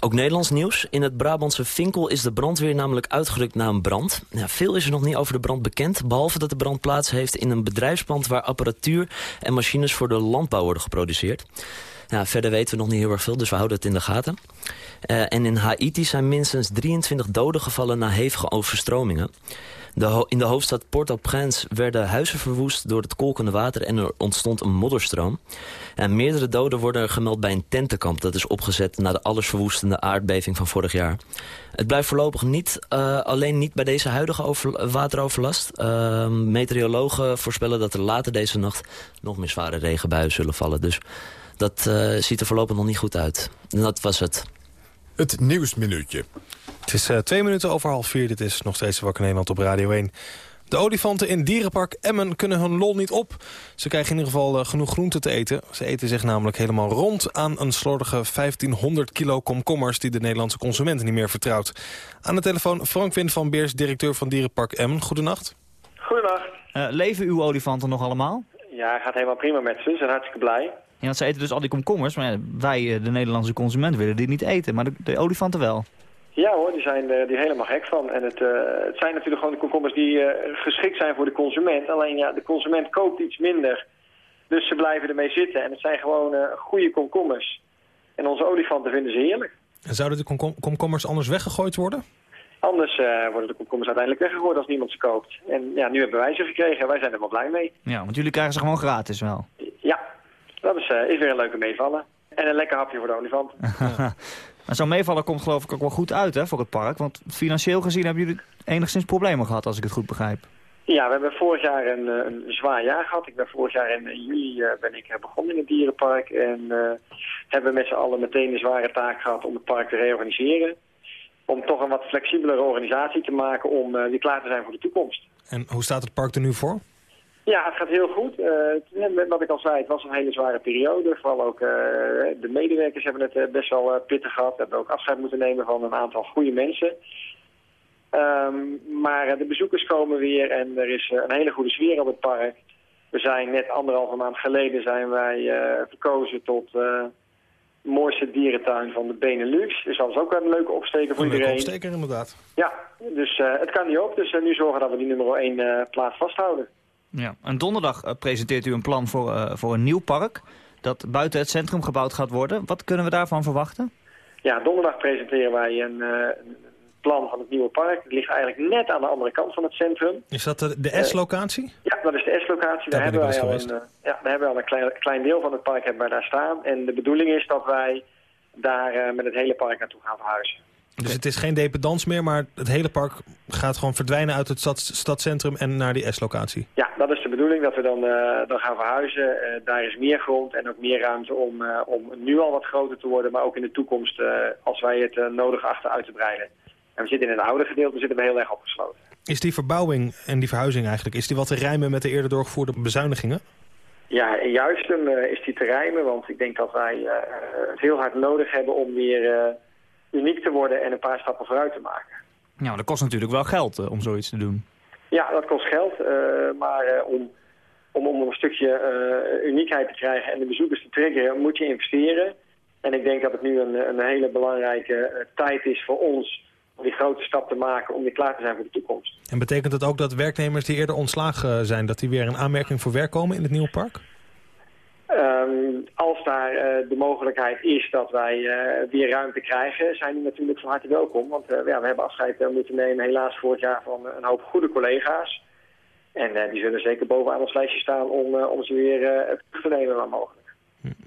S15: Ook Nederlands nieuws. In het Brabantse Vinkel is de brandweer namelijk uitgerukt na een brand. Ja, veel is er nog niet over de brand bekend... behalve dat de brand plaats heeft in een bedrijfspand... waar apparatuur en machines voor de landbouw worden geproduceerd. Ja, verder weten we nog niet heel erg veel, dus we houden het in de gaten. Uh, en in Haiti zijn minstens 23 doden gevallen na hevige overstromingen. De in de hoofdstad Port-au-Prince werden huizen verwoest door het kolkende water en er ontstond een modderstroom. En meerdere doden worden gemeld bij een tentenkamp dat is opgezet na de allersverwoestende aardbeving van vorig jaar. Het blijft voorlopig niet, uh, alleen niet bij deze huidige over, wateroverlast. Uh, meteorologen voorspellen dat er later deze nacht nog meer zware regenbuien zullen vallen. Dus dat uh, ziet er voorlopig nog niet goed uit. En dat was het.
S2: Het Nieuwsminuutje.
S5: Het is uh, twee minuten over half vier. Dit is nog steeds Wakker Nederland op Radio 1. De olifanten in dierenpark Emmen kunnen hun lol niet op. Ze krijgen in ieder geval uh, genoeg groente te eten. Ze eten zich namelijk helemaal rond aan een slordige 1500 kilo komkommers... die de Nederlandse consumenten niet meer vertrouwt. Aan de telefoon Frank Win van Beers, directeur van dierenpark Emmen. Goedenacht.
S16: Goedenacht.
S4: Uh, leven uw olifanten nog allemaal?
S16: Ja, gaat helemaal prima met ze. Ze zijn hartstikke blij.
S4: Ja, want ze eten dus al die komkommers, maar ja, wij, de Nederlandse consument, willen die niet eten. Maar de, de olifanten wel.
S16: Ja hoor, die zijn er die helemaal gek van. En het, uh, het zijn natuurlijk gewoon de komkommers die uh, geschikt zijn voor de consument. Alleen ja, de consument koopt iets minder. Dus ze blijven ermee zitten. En het zijn gewoon uh, goede komkommers. En onze olifanten vinden ze heerlijk.
S5: En zouden de kom komkommers anders weggegooid worden?
S16: Anders worden de komkommers uiteindelijk weggegooid als niemand ze koopt. En ja, nu hebben wij ze gekregen en wij zijn er wel blij mee.
S4: Ja, want jullie krijgen ze gewoon gratis wel.
S16: Dat is, is weer een leuke meevaller. En een lekker hapje voor de olifant.
S4: Maar zo'n meevaller komt geloof ik ook wel goed uit hè, voor het park. Want financieel gezien hebben jullie enigszins problemen gehad, als ik het goed begrijp.
S16: Ja, we hebben vorig jaar een, een zwaar jaar gehad. Ik ben vorig jaar in juli uh, ben ik begonnen in het dierenpark. En uh, hebben met z'n allen meteen een zware taak gehad om het park te reorganiseren. Om toch een wat flexibelere organisatie te maken om uh, weer klaar te zijn voor de toekomst.
S5: En hoe staat het park er nu voor?
S16: Ja, het gaat heel goed. Uh, wat ik al zei, het was een hele zware periode. Vooral ook uh, de medewerkers hebben het uh, best wel pittig gehad. We hebben ook afscheid moeten nemen van een aantal goede mensen. Um, maar de bezoekers komen weer en er is een hele goede sfeer op het park. We zijn net anderhalve maand geleden zijn wij verkozen tot mooiste dierentuin van de Benelux. Dus dat is ook wel een leuke opsteken voor
S5: een
S16: iedereen.
S5: Een opsteker inderdaad.
S16: Ja, dus het kan niet op. Dus nu zorgen dat we die nummer 1 plaats vasthouden.
S4: Ja. En donderdag uh, presenteert u een plan voor, uh, voor een nieuw park dat buiten het centrum gebouwd gaat worden. Wat kunnen we daarvan verwachten?
S16: Ja, donderdag presenteren wij een, uh, een plan van het nieuwe park. Het ligt eigenlijk net aan de andere kant van het centrum.
S5: Is dat de, de S-locatie?
S16: ja, dat is de S-locatie. Daar, hebben wij al een, ja, daar hebben we al een klein, klein deel van het park hebben wij daar staan. En de bedoeling is dat wij daar met het hele park naartoe gaan verhuizen.
S5: Dus het is geen dependance meer, maar het hele park gaat gewoon verdwijnen uit het stad, stadcentrum en naar die S-locatie?
S16: Ja, dat is de bedoeling, dat we dan, uh, dan gaan verhuizen. Uh, daar is meer grond en ook meer ruimte om, uh, om nu al wat groter te worden, maar ook in de toekomst als wij het nodig achter uit te breiden. En we zitten in het oude gedeelte, zitten we heel erg opgesloten.
S5: Is die verbouwing en die verhuizing eigenlijk, is die wat te rijmen met de eerder doorgevoerde bezuinigingen?
S16: Ja, juist is die te rijmen, want ik denk dat wij het heel hard nodig hebben om weer uniek te worden en een paar stappen vooruit te maken.
S4: Ja, maar dat kost natuurlijk wel geld uh, om zoiets te doen.
S16: Ja, dat kost geld, uh, maar uh, om, om, om een stukje uniekheid te krijgen en de bezoekers te triggeren, moet je investeren. En ik denk dat het nu een, een hele belangrijke eh, tijd is voor ons om die grote stap te maken om weer klaar te zijn voor de toekomst.
S5: En betekent dat ook dat werknemers die eerder ontslagen zijn... dat die weer in aanmerking voor werk komen in het nieuwe park?
S16: Ehm, als daar eh, de mogelijkheid is dat wij eh, weer ruimte krijgen, zijn die natuurlijk van harte welkom. Want eh, ja, we hebben afscheid moeten nemen helaas vorig jaar van een hoop goede collega's. En die zullen zeker bovenaan ons lijstje staan om, om ze weer terug te nemen waar mogelijk.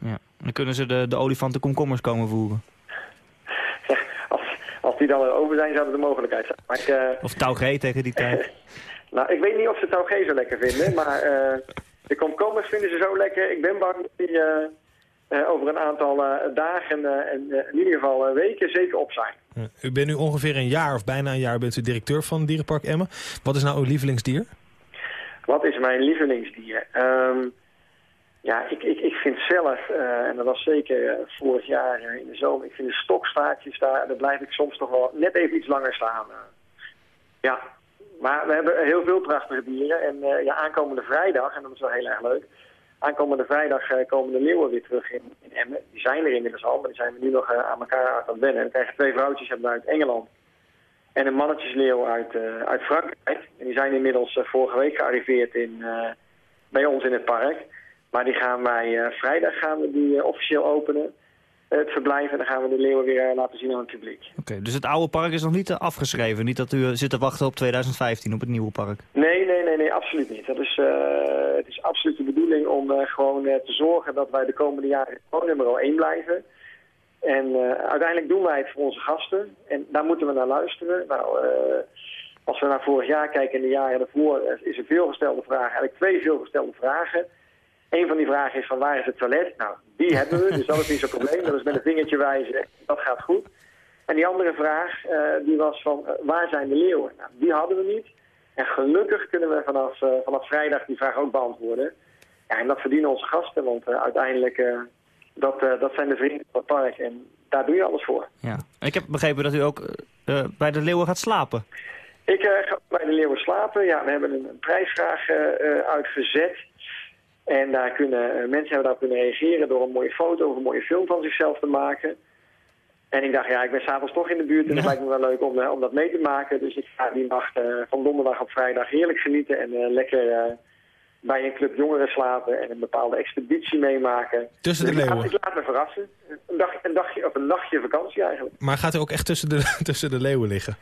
S4: Ja. Dan kunnen ze de, de olifanten komkommers komen voeren.
S16: Ja, als, als die dan over zijn, zou dat de mogelijkheid zijn. Maar ik,
S4: of tegen die tijd.
S16: nou, ik weet niet of ze Taugé zo lekker vinden, maar... De komkommers vinden ze zo lekker. Ik ben bang dat die uh, uh, over een aantal uh, dagen en in ieder geval weken zeker op zijn.
S5: U bent nu ongeveer een jaar of bijna een jaar bent u directeur van Dierenpark Emmen. Wat is nou uw lievelingsdier?
S16: Wat is mijn lievelingsdier? Um, ja, ik, ik, ik vind zelf, en dat was zeker vorig jaar in de zomer, ik vind de stokstaartjes daar, daar blijf ik soms toch wel net even iets langer staan. ja, maar we hebben heel veel prachtige dieren. En uh, ja, aankomende vrijdag, en dat is wel heel erg leuk... aankomende vrijdag uh, komen de leeuwen weer terug in, Emmen. Die zijn er inmiddels al, maar die zijn we nu nog uh, aan elkaar aan het wennen. En dan krijgen twee vrouwtjes uit Engeland. En een mannetjesleeuw uit, uit Frankrijk. En die zijn inmiddels vorige week gearriveerd in, bij ons in het park. Maar die gaan wij vrijdag gaan we die officieel openen het verblijf. En dan gaan we de leeuwen weer eh, laten zien aan het publiek.
S4: Oké, dus het oude park is nog niet afgeschreven? Niet dat u eh, zit te wachten op 2015, op het nieuwe park?
S16: Nee, nee, nee, nee absoluut niet. Dat is, uh, het is absoluut de bedoeling om uh, gewoon uh, te zorgen dat wij de komende jaren gewoon nummer 1 blijven. En uiteindelijk doen wij het voor onze gasten. En daar moeten we naar luisteren. Nou, als we naar vorig jaar kijken en de jaren daarvoor, is er veel gestelde vragen. Eigenlijk twee veelgestelde vragen. Een van die vragen is van waar is het toilet? Nou, die hebben we, dus dat is niet zo'n probleem. Dat is met een vingertje wijzen, dat gaat goed. En die andere vraag, uh, die was van uh, waar zijn de leeuwen? Nou, die hadden we niet. En gelukkig kunnen we vanaf, uh, vanaf vrijdag die vraag ook beantwoorden. Ja, en dat verdienen onze gasten, want uiteindelijk, dat, dat zijn de vrienden van het park. En daar doe je alles voor.
S4: Ja. Ik heb begrepen dat u ook bij de leeuwen gaat slapen.
S16: Ik ga bij de leeuwen slapen. Ja, we hebben een, een prijsvraag uitgezet. En daar kunnen, eh, mensen hebben daarop kunnen reageren door een mooie foto of een mooie film van zichzelf te maken. En ik dacht, ja, ik ben s'avonds toch in de buurt en het lijkt me wel leuk om, eh, om dat mee te maken. Dus ik ga die nacht uh, van donderdag op vrijdag heerlijk genieten en uh, lekker bij een club jongeren slapen en een bepaalde expeditie meemaken.
S5: Tussen de
S16: dus
S5: leeuwen?
S16: Ik laat me verrassen. Een, dag, een, dagje, of een nachtje vakantie eigenlijk.
S5: Maar gaat u ook echt tussen de, tussen de leeuwen liggen?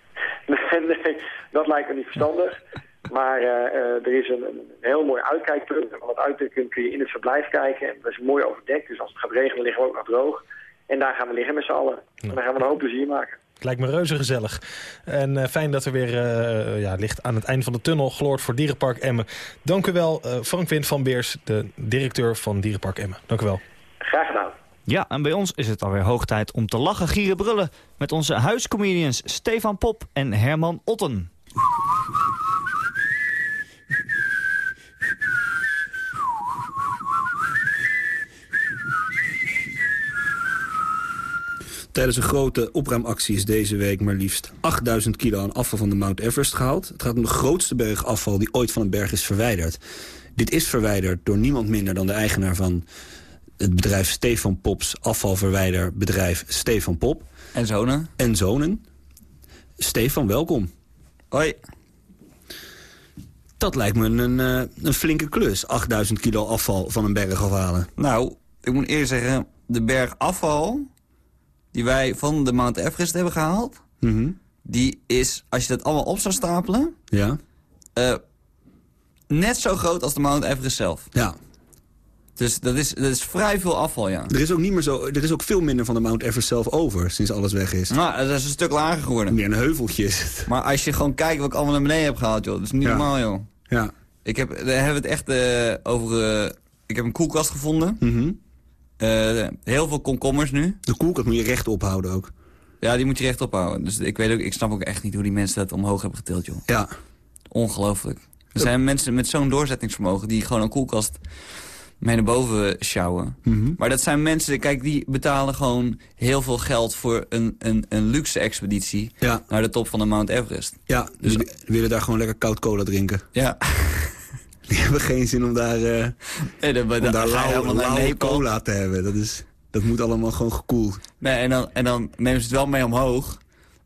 S16: nee, nee, dat lijkt me niet verstandig. Maar uh, er is een, een, heel mooi uitkijkpunt. En van dat uitkijkpunt kun je in het verblijf kijken. En dat is mooi overdekt. Dus als het gaat regenen liggen we ook nog droog. En daar gaan we liggen met z'n allen. En dan gaan we een hoop plezier maken.
S5: Het lijkt me reuze gezellig. En uh, fijn dat er weer uh, ja, licht aan het eind van de tunnel gloort voor Dierenpark Emmen. Dank u wel, Frank Wind van Beers, de directeur van Dierenpark Emmen. Dank u wel.
S16: Graag gedaan.
S4: Ja, en bij ons is het alweer hoog tijd om te lachen, gieren, brullen... met onze huiscomedians Stefan Pop en Herman Otten.
S17: Tijdens een grote opruimactie is deze week maar liefst 8000 kilo aan afval van de Mount Everest gehaald. Het gaat om de grootste berg afval die ooit van een berg is verwijderd. Dit is verwijderd door niemand minder dan de eigenaar van het bedrijf Stefan Pops afvalverwijderbedrijf Stefan Pop.
S18: En zonen.
S17: En zonen. Stefan, welkom.
S18: Hoi.
S17: Dat lijkt me een, uh, een flinke klus, 8000 kilo afval van een berg afhalen.
S18: Nou, ik moet eerst zeggen, de berg afval die wij van de Mount Everest hebben gehaald...
S17: Mm
S18: die is, als je dat allemaal op zou stapelen...
S17: Ja.
S18: Uh, net zo groot als de Mount Everest zelf.
S17: Ja.
S18: Dus dat is, dat is vrij veel afval, ja.
S17: Er is ook niet meer zo, er is ook veel minder van de Mount Everest zelf over, sinds alles weg is.
S18: Nou, dat is een stuk lager geworden.
S17: Meer een heuveltje is het.
S18: Maar als je gewoon kijkt wat ik allemaal naar beneden heb gehaald, joh. Dat is niet
S17: Ja.
S18: normaal, joh.
S17: Ja.
S18: Ik heb, daar hebben we het echt eh, over... eh, ik heb een koelkast gevonden.
S17: Mhm.
S18: Eh, heel veel komkommers nu.
S17: De koelkast moet je recht ophouden ook.
S18: Ja, die moet je recht ophouden. Dus ik, weet ook, ik snap ook echt niet hoe die mensen dat omhoog hebben getild, joh.
S17: Ja.
S18: Ongelooflijk. Er zijn mensen met zo'n doorzettingsvermogen... die gewoon een koelkast mee naar boven sjouwen.
S17: Mhm.
S18: Maar dat zijn mensen, kijk, die betalen gewoon heel veel geld... voor een, een, een luxe expeditie
S17: Ja.
S18: naar de top van de Mount Everest.
S17: Ja, dus die willen daar gewoon lekker koud cola drinken.
S18: Ja.
S17: Die hebben geen zin om daar, eh
S18: Nee, dan,
S17: om
S18: dan
S17: daar lauwe, lauwe cola te hebben. Dat is... Dat moet allemaal gewoon gekoeld.
S18: Nee, en dan, en dan nemen ze het wel mee omhoog,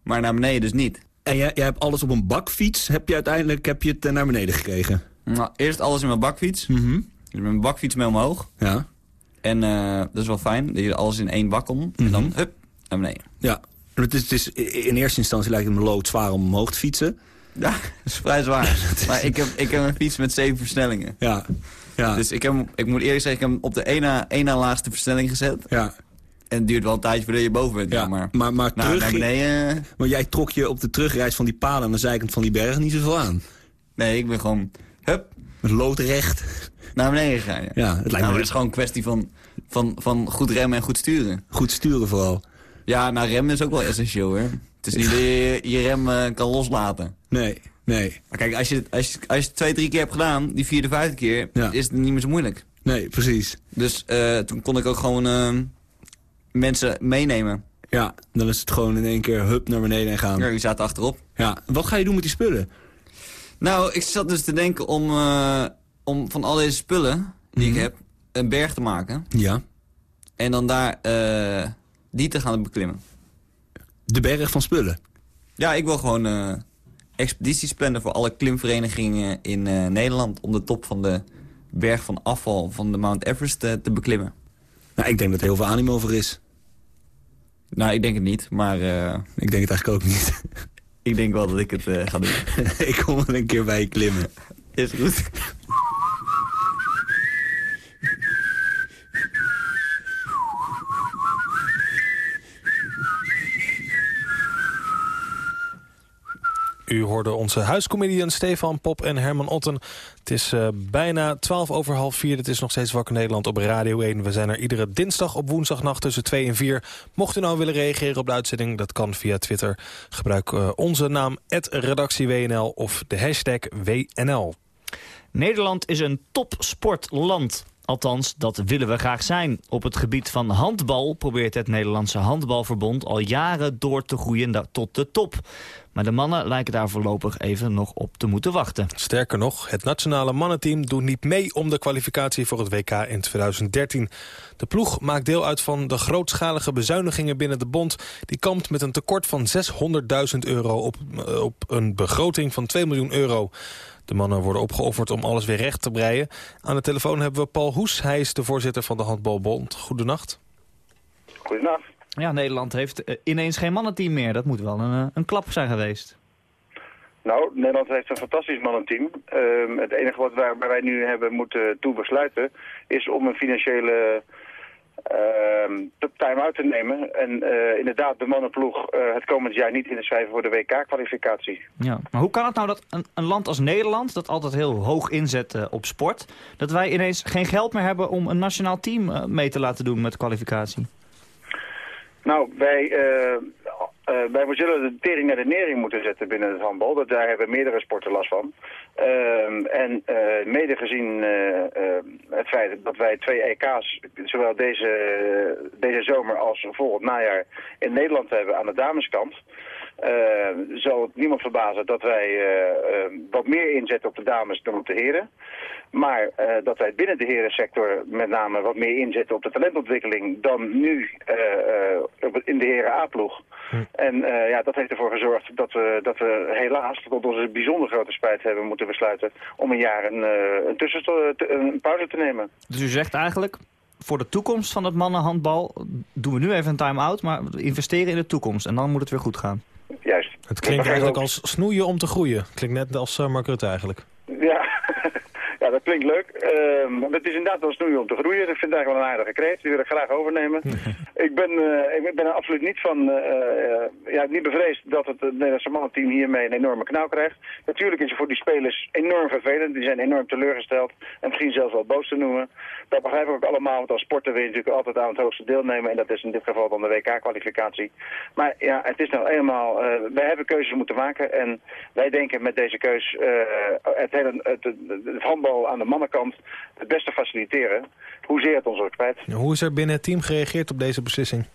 S18: maar naar beneden dus niet.
S17: En jij, jij hebt alles op een bakfiets. Heb je uiteindelijk heb je het eh, naar beneden gekregen?
S18: Nou, eerst alles in mijn bakfiets.
S17: Mhm.
S18: Dus met mijn bakfiets mee omhoog.
S17: Ja.
S18: En eh, dat is wel fijn, dat je alles in één bak komt. En dan,
S17: Mhm.
S18: hup, naar beneden.
S17: Ja. Het is, het is, in eerste instantie lijkt het me loodzwaar om omhoog te fietsen.
S18: Ja, dat is vrij zwaar. maar ik heb, ik heb een fiets met zeven versnellingen.
S17: Ja. ja.
S18: Dus ik, heb, ik moet eerlijk zeggen, ik heb hem op de ene, ene na laagste versnelling gezet.
S17: Ja.
S18: En het duurt wel een tijdje voordat je boven bent.
S17: Ja,
S18: maar
S17: maar, maar
S18: Nou,
S17: terug...
S18: naar beneden...
S17: Maar jij trok je op de terugreis van die palen aan de zijkant van die berg niet zoveel aan.
S18: Nee, ik ben gewoon, hup,
S17: Met loodrecht.
S18: naar beneden gegaan. Ja,
S17: Ja, het lijkt
S18: nou,
S17: me
S18: het is gewoon een kwestie van, van, van goed remmen en goed sturen.
S17: goed sturen vooral.
S18: Ja, nou remmen is ook wel essentieel hoor. Het is niet dat je je rem eh, kan loslaten.
S17: Nee, nee,
S18: Maar kijk, als je, als, je, als je het twee, drie keer hebt gedaan, die vierde, vijfde keer,
S17: Ja.
S18: is het niet meer zo moeilijk.
S17: nee, precies.
S18: Dus eh, toen kon ik ook gewoon eh, mensen meenemen.
S17: Ja, dan is het gewoon in één keer hup naar beneden en gaan.
S18: Ja, die zaten achterop.
S17: Ja, wat ga je doen met die spullen?
S18: Nou, ik zat dus te denken om, eh, om van al deze spullen die
S17: Mhm.
S18: ik heb, een berg te maken.
S17: Ja.
S18: En dan daar eh, die te gaan beklimmen.
S17: De berg van spullen.
S18: Ja, ik wil gewoon expedities plannen voor alle klimverenigingen in eh, Nederland... om de top van de berg van afval van de Mount Everest eh, te beklimmen.
S17: Nou, ik denk dat er heel veel animo voor is.
S18: Nou, ik denk het niet, maar eh,
S17: Ik denk het eigenlijk ook niet.
S18: ik denk wel dat ik het ga doen.
S17: ik kom wel een keer bij je klimmen.
S18: Is goed.
S5: U hoorde onze huiscomedian Stefan Pop en Herman Otten. Het is eh, bijna 12 over half 4. Het is nog steeds Wakker Nederland op Radio 1. We zijn er iedere dinsdag op woensdagnacht tussen 2 en 4. Mocht u nou willen reageren op de uitzending, dat kan via Twitter. Gebruik eh, onze naam, redactieWNL of de hashtag WNL.
S4: Nederland is een topsportland. Althans, dat willen we graag zijn. Op het gebied van handbal probeert het Nederlandse Handbalverbond al jaren door te groeien tot de top. Maar de mannen lijken daar voorlopig even nog op te moeten wachten.
S5: Sterker nog, het nationale mannenteam doet niet mee om de kwalificatie voor het WK in 2013. De ploeg maakt deel uit van de grootschalige bezuinigingen binnen de bond. Die kampt met een tekort van 600.000 euro op, eh, op een begroting van 2 miljoen euro. De mannen worden opgeofferd om alles weer recht te breien. Aan de telefoon hebben we Paul Hoes. Hij is de voorzitter van de Handbalbond. Goedenacht.
S16: Goedenacht.
S4: Ja, Nederland heeft eh, ineens geen mannenteam meer. Dat moet wel een, eh, een klap zijn geweest.
S16: Nou, Nederland heeft een fantastisch mannenteam. Ehm, het enige wat wij, wij nu hebben moeten toe besluiten... is om een financiële ehm, time-out te nemen. En eh, inderdaad de mannenploeg eh, het komend jaar niet in te schrijven voor de WK-kwalificatie.
S4: Ja. Maar hoe kan het nou dat een, een land als Nederland, dat altijd heel hoog inzet eh, op sport... dat wij ineens geen geld meer hebben om een nationaal team mee te laten doen met kwalificatie?
S16: Nou, wij, eh, wij zullen de tering naar de nering moeten zetten binnen het handbal. Dat, daar hebben meerdere sporten last van. Ehm, en eh, mede gezien eh, eh, het feit dat wij twee EK's, zowel deze, deze zomer als volgend najaar, in Nederland hebben aan de dameskant... eh, zal het niemand verbazen dat wij wat meer inzetten op de dames dan op de heren. Maar dat wij binnen de herensector met name wat meer inzetten op de talentontwikkeling dan nu in de heren A-ploeg. En eh, ja, dat heeft ervoor gezorgd dat we, dat we helaas tot onze bijzonder grote spijt hebben moeten besluiten om een jaar een, eh, een, tussen een pauze te nemen.
S4: Dus u zegt eigenlijk, voor de toekomst van het mannenhandbal doen we nu even een time-out... maar we investeren in de toekomst en dan moet het weer goed gaan.
S16: Juist.
S5: Het klinkt eigenlijk als snoeien om te groeien. Klinkt net als uh, Mark Rutte eigenlijk.
S16: Dat klinkt leuk. Ehm, het is inderdaad wel snoeien om te groeien. Ik vind het eigenlijk wel een aardige kreet. Die wil ik graag overnemen. ik, ben, eh, ik ben er absoluut niet van, eh, eh, ja, niet bevreesd dat het Nederlandse mannenteam hiermee een enorme knauw krijgt. Natuurlijk is het voor die spelers enorm vervelend. Die zijn enorm teleurgesteld en misschien zelfs wel boos te noemen. Dat begrijp ik ook allemaal, want als sporter wil je natuurlijk altijd aan het hoogste deelnemen. En dat is in dit geval dan de WK-kwalificatie. Maar ja, het is nou eenmaal, wij hebben keuzes moeten maken. En wij denken met deze keus het, hele, het, het, het aan de mannenkant het beste faciliteren. Hoezeer het ons ook spijt.
S5: Hoe is er binnen het team gereageerd op deze beslissing?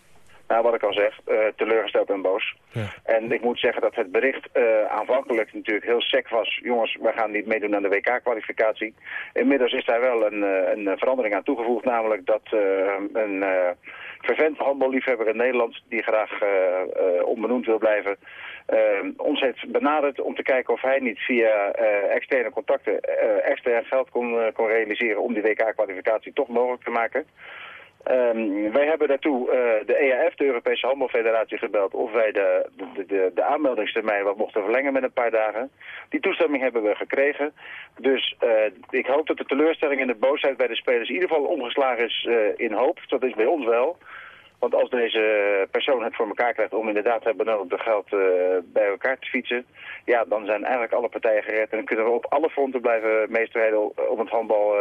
S16: Nou, wat ik al zeg, uh, teleurgesteld en boos.
S5: Ja.
S16: En ik moet zeggen dat het bericht uh, aanvankelijk natuurlijk heel sec was. Jongens, we gaan niet meedoen aan de WK-kwalificatie. Inmiddels is daar wel een, uh, een verandering aan toegevoegd. Namelijk dat een
S19: vervent handballiefhebber in Nederland die graag onbenoemd wil blijven, ons heeft benaderd om te kijken of hij niet via externe contacten extern geld kon, kon realiseren om die WK-kwalificatie toch mogelijk te maken. Um, wij hebben daartoe uh, de EAF, de Europese Handelfederatie, gebeld of wij de, de, de, de aanmeldingstermijn wat mochten verlengen met een paar dagen. Die toestemming hebben we gekregen. Dus uh, ik hoop dat de teleurstelling en de boosheid bij de spelers in ieder geval omgeslagen is uh, in hoop. Dat is bij ons wel. Want als deze persoon het voor elkaar krijgt om inderdaad het benodigde geld bij elkaar te fietsen, ja, dan zijn eigenlijk alle partijen gered en kunnen we op alle fronten blijven meestrijden om het handbal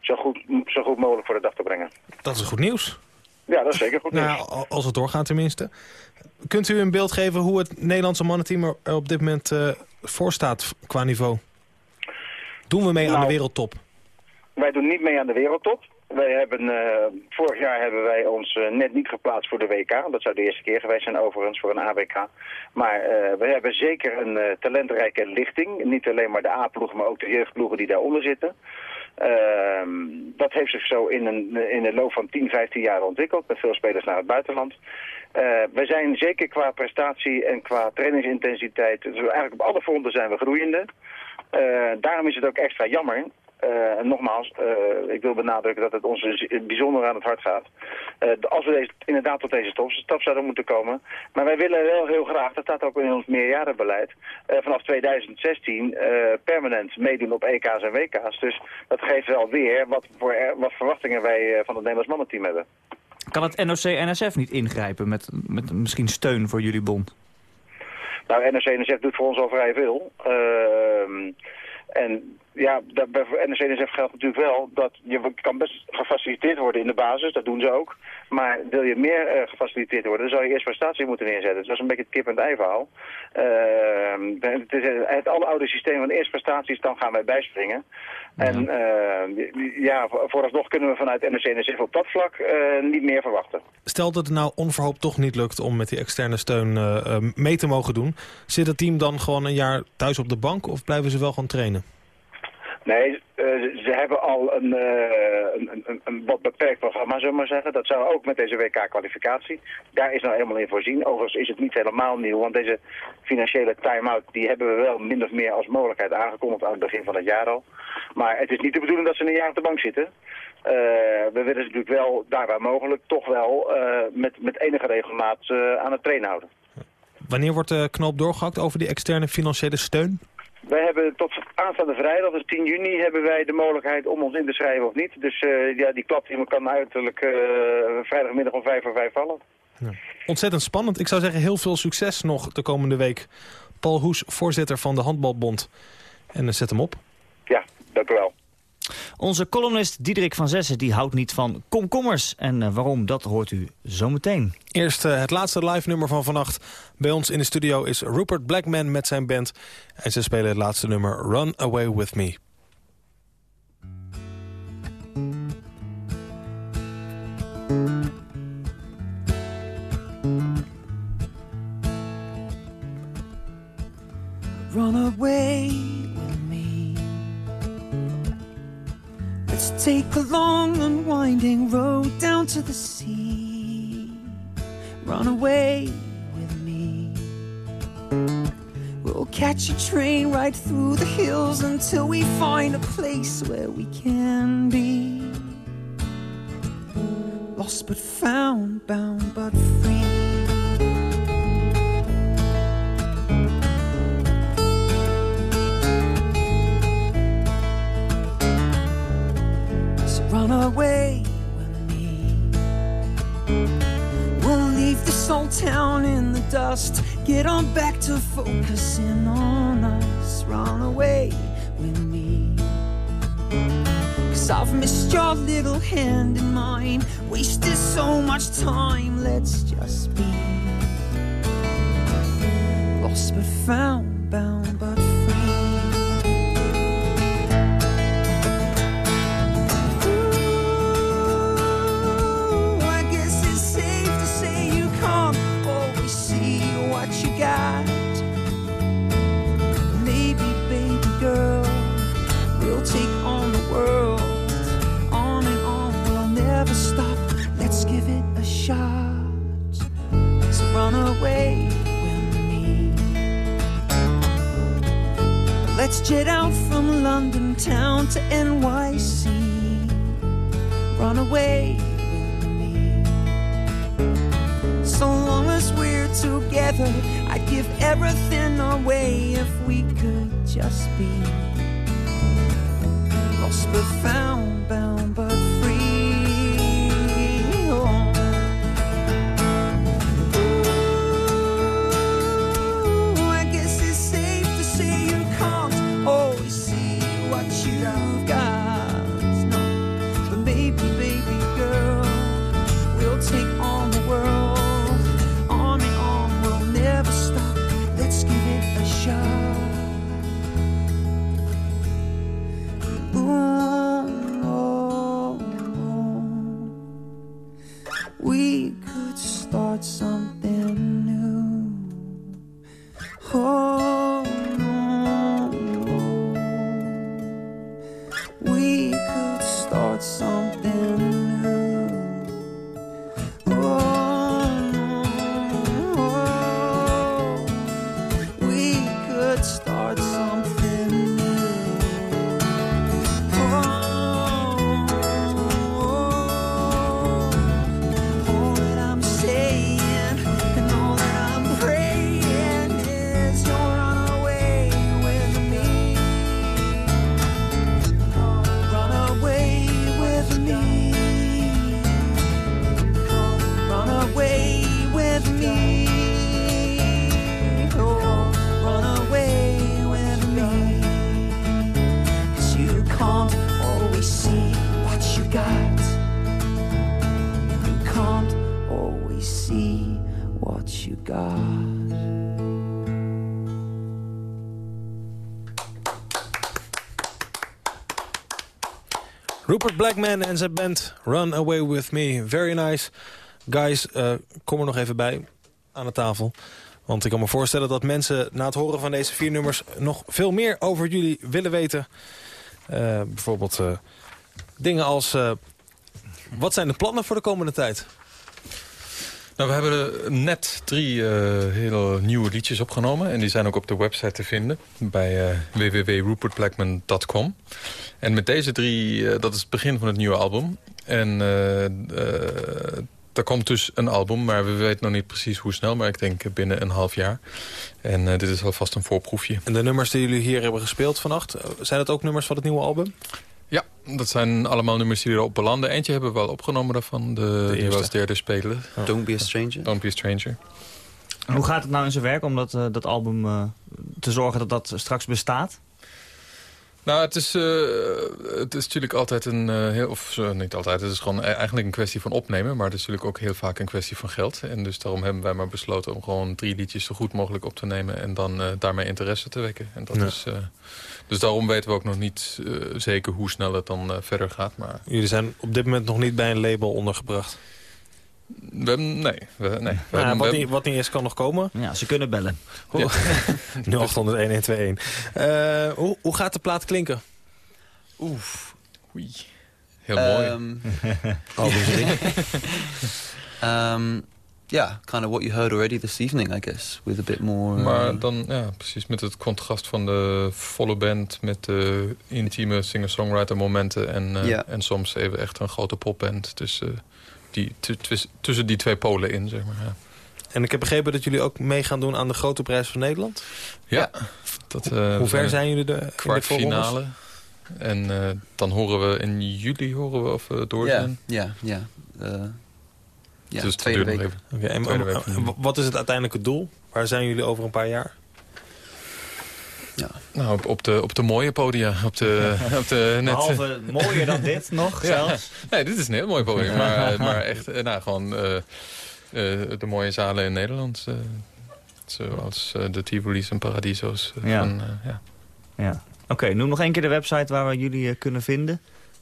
S19: zo goed, zo goed mogelijk voor de dag te brengen.
S5: Dat is goed nieuws.
S19: Ja, dat is zeker goed nieuws.
S5: Nou, als het doorgaat tenminste. Kunt u een beeld geven hoe het Nederlandse mannenteam er op dit moment uh, voor staat qua niveau? Doen we mee aan de nou, wereldtop?
S19: Wij doen niet mee aan de wereldtop. Wij hebben, uh, vorig jaar hebben wij ons uh, net niet geplaatst voor de WK. Dat zou de eerste keer geweest zijn overigens voor een AWK. Maar uh, we hebben zeker een talentrijke lichting. Niet alleen maar de A-ploegen, maar ook de jeugdploegen die daaronder zitten. Ehm, dat heeft zich zo in, een, in de loop van 10, 15 jaar ontwikkeld met veel spelers naar het buitenland. Uh, we zijn zeker qua prestatie en qua trainingsintensiteit, dus eigenlijk op alle fronten zijn we groeiende. Uh, daarom is het ook extra jammer uh, en nogmaals, uh, ik wil benadrukken dat het ons bijzonder aan het hart gaat. Uh, als we deze, inderdaad tot deze stap, stap zouden moeten komen. Maar wij willen wel heel graag, dat staat ook in ons meerjarenbeleid, vanaf 2016 permanent meedoen op EK's en WK's. Dus dat geeft wel weer wat, voor, wat verwachtingen wij van het Nederlands mannenteam hebben.
S4: Kan het NOC-NSF niet ingrijpen met, met misschien steun voor jullie bond?
S19: Nou, NOC-NSF doet voor ons al vrij veel. Ehm, en ja, dat, bij NSF geldt natuurlijk wel dat je kan best gefaciliteerd worden in de basis, dat doen ze ook. Maar wil je meer uh, gefaciliteerd worden, dan zou je eerst prestatie moeten neerzetten. Dus dat is een beetje het kip en het ei verhaal. Uh, het is het oude systeem van eerst prestaties, dan gaan wij bijspringen. Ja. En uh, ja, vooralsnog kunnen we vanuit NSF op dat vlak uh, niet meer verwachten.
S5: Stel dat het nou onverhoopt toch niet lukt om met die externe steun mee te mogen doen. Zit het team dan gewoon een jaar thuis op de bank of blijven ze wel gewoon trainen?
S19: Nee, uh, ze hebben al een, uh, een, een, een, wat beperkt programma, zullen we maar zeggen. Dat zou ook met deze WK-kwalificatie. Daar is nou helemaal in voorzien. Overigens is het niet helemaal nieuw, want deze financiële time-out... die hebben we wel min of meer als mogelijkheid aangekondigd aan het begin van het jaar al. Maar het is niet de bedoeling dat ze een jaar op de bank zitten. Uh, we willen ze natuurlijk wel, daar waar mogelijk, toch wel met, met enige regelmaat aan het trainen houden.
S5: Wanneer wordt de knoop doorgehakt over die externe financiële steun?
S19: Wij hebben tot aanstaande vrijdag, dus 10 juni, hebben wij de mogelijkheid om ons in te schrijven of niet. Dus uh, ja, die klap die kan uiterlijk uh, vrijdagmiddag om 5 voor 5 vallen.
S5: Ja. Ontzettend spannend. Ik zou zeggen heel veel succes nog de komende week. Paul Hoes, voorzitter van de Handbalbond. En uh, zet hem op.
S19: Ja, dank u wel.
S4: Onze columnist Diederik van Zessen die houdt niet van komkommers. En uh, waarom, dat hoort u zometeen.
S5: Eerst uh, het laatste live nummer van vannacht. Bij ons in de studio is Rupert Blackman met zijn band. En ze spelen het laatste nummer Run Away With Me.
S13: Run away Let's take a long and winding road down to the sea. Run away with me. We'll catch a train right through the hills until we find a place where we can be. Lost but found, bound but free. Run away with me. We'll leave this old town in the dust. Get on back to focusing on us. Run away with me. Cause I've missed your little hand in mine. Wasted so much time. Let's just be lost but found, bound Jet out from London town to NYC. Run away with me. So long as we're together, I'd give everything away if we could just be lost but found,
S5: Blackman en zijn band Run Away With Me. Very nice. Guys, eh, kom er nog even bij aan de tafel. Want ik kan me voorstellen dat mensen na het horen van deze vier nummers... nog veel meer over jullie willen weten. Eh, bijvoorbeeld eh, dingen als... wat zijn de plannen voor de komende tijd?
S20: Nou, we hebben net drie eh, hele nieuwe liedjes opgenomen. En die zijn ook op de website te vinden. Bij www.rupertblackman.com. En met deze drie, eh, dat is het begin van het nieuwe album. En er komt dus een album, maar we weten nog niet precies hoe snel. Maar ik denk binnen een half jaar. En dit is alvast een voorproefje.
S5: En de nummers die jullie hier hebben gespeeld vannacht... zijn dat ook nummers van het nieuwe album?
S20: Ja, dat zijn allemaal nummers die erop belanden. Eentje hebben we wel opgenomen daarvan. De, die
S5: eerste.
S20: was derde spelen.
S21: Don't be a stranger.
S20: Don't be a stranger.
S4: Hoe gaat het nou in zijn werk om dat, eh, dat album eh, te zorgen dat dat straks bestaat?
S20: Nou, het is, eh, het is natuurlijk altijd een eh, heel... Of eh, niet altijd, het is gewoon e- eigenlijk een kwestie van opnemen. Maar het is natuurlijk ook heel vaak een kwestie van geld. En dus daarom hebben wij maar besloten om gewoon drie liedjes zo goed mogelijk op te nemen. En dan daarmee interesse te wekken. En dat
S5: Ja.
S20: is, dus daarom weten we ook nog niet zeker hoe snel het dan verder gaat. Maar
S5: Jullie zijn op dit moment nog niet bij een label ondergebracht.
S20: We nee. We, nee we
S5: Nou,
S20: hebben-
S5: wat,
S20: we
S5: niet, wat niet is, kan nog komen.
S4: Ja, ze kunnen bellen.
S20: Ja.
S5: 0800-1121. Eh, hoe, hoe gaat de plaat klinken?
S21: Oef.
S20: Oei. Heel mooi.
S21: Um, um, yeah, kind of what you heard already this evening, I guess. With a bit more... uh,
S20: Maar dan, ja, precies met het contrast van de volle band... met de intieme singer-songwriter momenten... En, eh, en soms even echt een grote popband. Dus eh, die, tussen die twee polen in, zeg maar. Ja,
S5: En ik heb begrepen dat jullie ook mee gaan doen aan de Grote Prijs van Nederland.
S20: ja dat, eh,
S5: Hoe ver
S20: we
S5: zijn jullie de, in de
S20: Kwartfinale. En eh, dan horen we in juli horen we of we door
S21: Ja,
S20: zijn.
S21: ja, ja. Uh, ja,
S20: Dus het
S21: tweede week.
S5: en, en- en wat is het uiteindelijke doel? Waar zijn jullie over een paar jaar?
S20: Nou, op, op, de, op de mooie podia. Op de, op de net,
S4: Behalve mooier dan dit nog
S20: Ja.
S4: zelfs.
S20: Nee, dit is een heel mooi podium. Maar, maar echt, eh, nou, gewoon eh, eh, de mooie zalen in Nederland. eh, zoals de Tivoli's en Paradiso's.
S4: Ja.
S20: Van, ja.
S4: Ja. Oké, noem nog één keer de website waar we jullie kunnen vinden.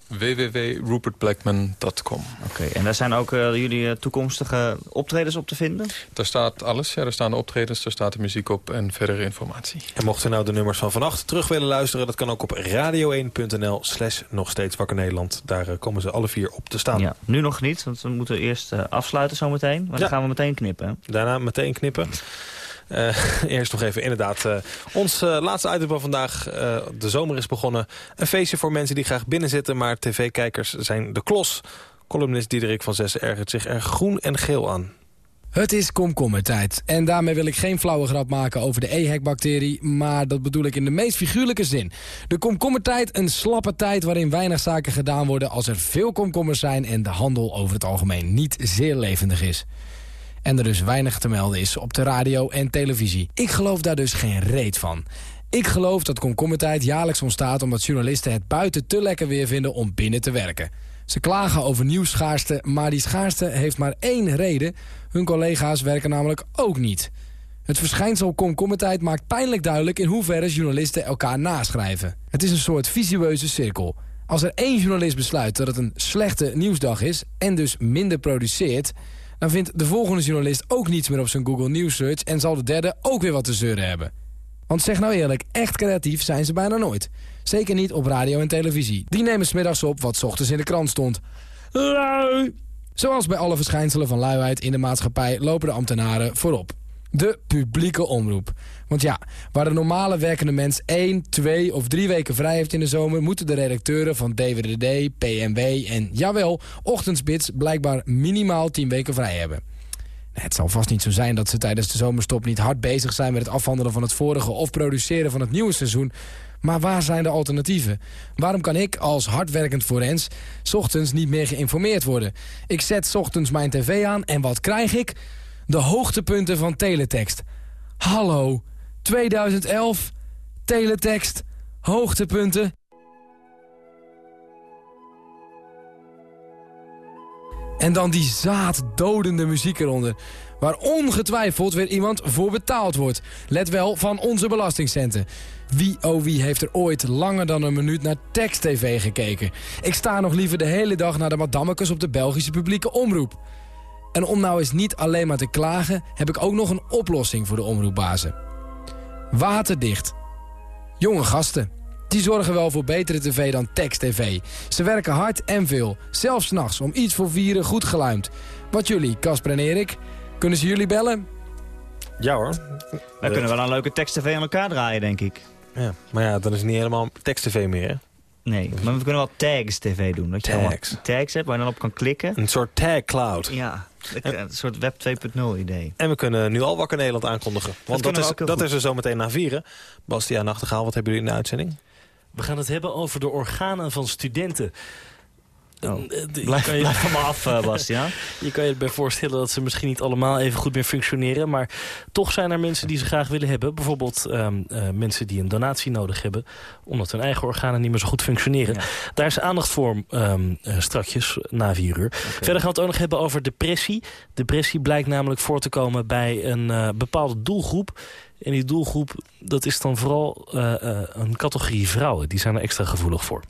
S20: www.rupertblackman.com
S4: Oké, en daar zijn ook eh, jullie eh, toekomstige optredens op te vinden?
S20: Daar staat alles. Ja, daar staan de optredens, daar staat de muziek op en verdere informatie.
S5: En mocht u nou de nummers van vannacht terug willen luisteren... dat kan ook op radio1.nl slash nog steeds wakker Nederland. Daar eh, komen ze alle vier op te staan.
S4: Ja, nu nog niet, want we moeten eerst afsluiten zometeen. Maar
S5: Ja.
S4: dan gaan we meteen knippen.
S5: Daarna meteen knippen. Uh, eerst nog even inderdaad uh, ons uh, laatste item van vandaag. de zomer is begonnen. Een feestje voor mensen die graag binnen zitten, maar tv-kijkers zijn de klos. Columnist Diederik van Zes ergert zich er groen en geel aan.
S22: Het is komkommertijd. En daarmee wil ik geen flauwe grap maken over de EHEC-bacterie... maar dat bedoel ik in de meest figuurlijke zin. De komkommertijd, een slappe tijd waarin weinig zaken gedaan worden... als er veel komkommers zijn en de handel over het algemeen niet zeer levendig is. En er dus weinig te melden is op de radio en televisie. Ik geloof daar dus geen reet van. Ik geloof dat komkommertijd jaarlijks ontstaat omdat journalisten het buiten te lekker weer vinden om binnen te werken. Ze klagen over nieuwsschaarste, maar die schaarste heeft maar één reden. Hun collega's werken namelijk ook niet. Het verschijnsel komkommertijd maakt pijnlijk duidelijk... in hoeverre journalisten elkaar naschrijven. Het is een soort visueuze cirkel. Als er één journalist besluit dat het een slechte nieuwsdag is... en dus minder produceert... dan vindt de volgende journalist ook niets meer op zijn Google News Search... en zal de derde ook weer wat te zeuren hebben. Want zeg nou eerlijk, echt creatief zijn ze bijna nooit. Zeker niet op radio en televisie. Die nemen smiddags op wat ochtends in de krant stond. Lui! Zoals bij alle verschijnselen van luiheid in de maatschappij lopen de ambtenaren voorop. De publieke omroep. Want ja, waar de normale werkende mens één, twee of drie weken vrij heeft in de zomer... moeten de redacteuren van DWDD, PNW en, jawel, Ochtendspits... blijkbaar minimaal tien weken vrij hebben. Het zal vast niet zo zijn dat ze tijdens de zomerstop niet hard bezig zijn... met het afhandelen van het vorige of produceren van het nieuwe seizoen... Maar waar zijn de alternatieven? Waarom kan ik als hardwerkend forens ochtends niet meer geïnformeerd worden? Ik zet ochtends mijn tv aan en wat krijg ik? De hoogtepunten van teletext. Hallo, 2011, teletext, hoogtepunten. En dan die zaaddodende muziek eronder. Waar ongetwijfeld weer iemand voor betaald wordt. Let wel, van onze belastingcenten. Wie oh wie heeft er ooit langer dan een minuut naar tekst-tv gekeken? Ik sta nog liever de hele dag naar de madammekes op de Belgische publieke omroep. En om nou eens niet alleen maar te klagen... heb ik ook nog een oplossing voor de omroepbazen. Waterdicht. Jonge gasten. Die zorgen wel voor betere tv dan tekst-tv. Ze werken hard en veel. Zelfs s'nachts om iets voor vieren goed geluimd. Wat jullie, Casper en Erik? Kunnen ze jullie bellen?
S5: Ja hoor.
S4: Wij kunnen wel een leuke tekst-tv aan elkaar draaien, denk ik.
S5: Ja, maar ja, dan is het niet helemaal tekst-tv meer, hè?
S4: Nee, maar we kunnen wel tags-tv doen. Dat je tags. tags hebt waar je dan op kan klikken.
S5: Een soort tag cloud.
S4: Ja, een soort web 2.0 idee.
S5: En we kunnen nu al Wakker Nederland aankondigen. Want dat, is, dat is er zometeen na vieren. Bastiaan Nachtegaal, wat hebben jullie in de uitzending?
S23: We gaan het hebben over de organen van studenten.
S4: Oh. Eh, blijf, je, blijf maar af, uh, Bastiaan.
S23: je kan je erbij voorstellen dat ze misschien niet allemaal even goed meer functioneren. Maar toch zijn er mensen die ze graag willen hebben. Bijvoorbeeld um, uh, mensen die een donatie nodig hebben. Omdat hun eigen organen niet meer zo goed functioneren. Daar is aandacht voor um, uh, strakjes, na vier uur. Okay. Verder gaan we het ook nog hebben over depressie. Depressie blijkt namelijk voor te komen bij een bepaalde doelgroep. En die doelgroep, dat is dan vooral een categorie vrouwen. Die zijn er extra gevoelig voor.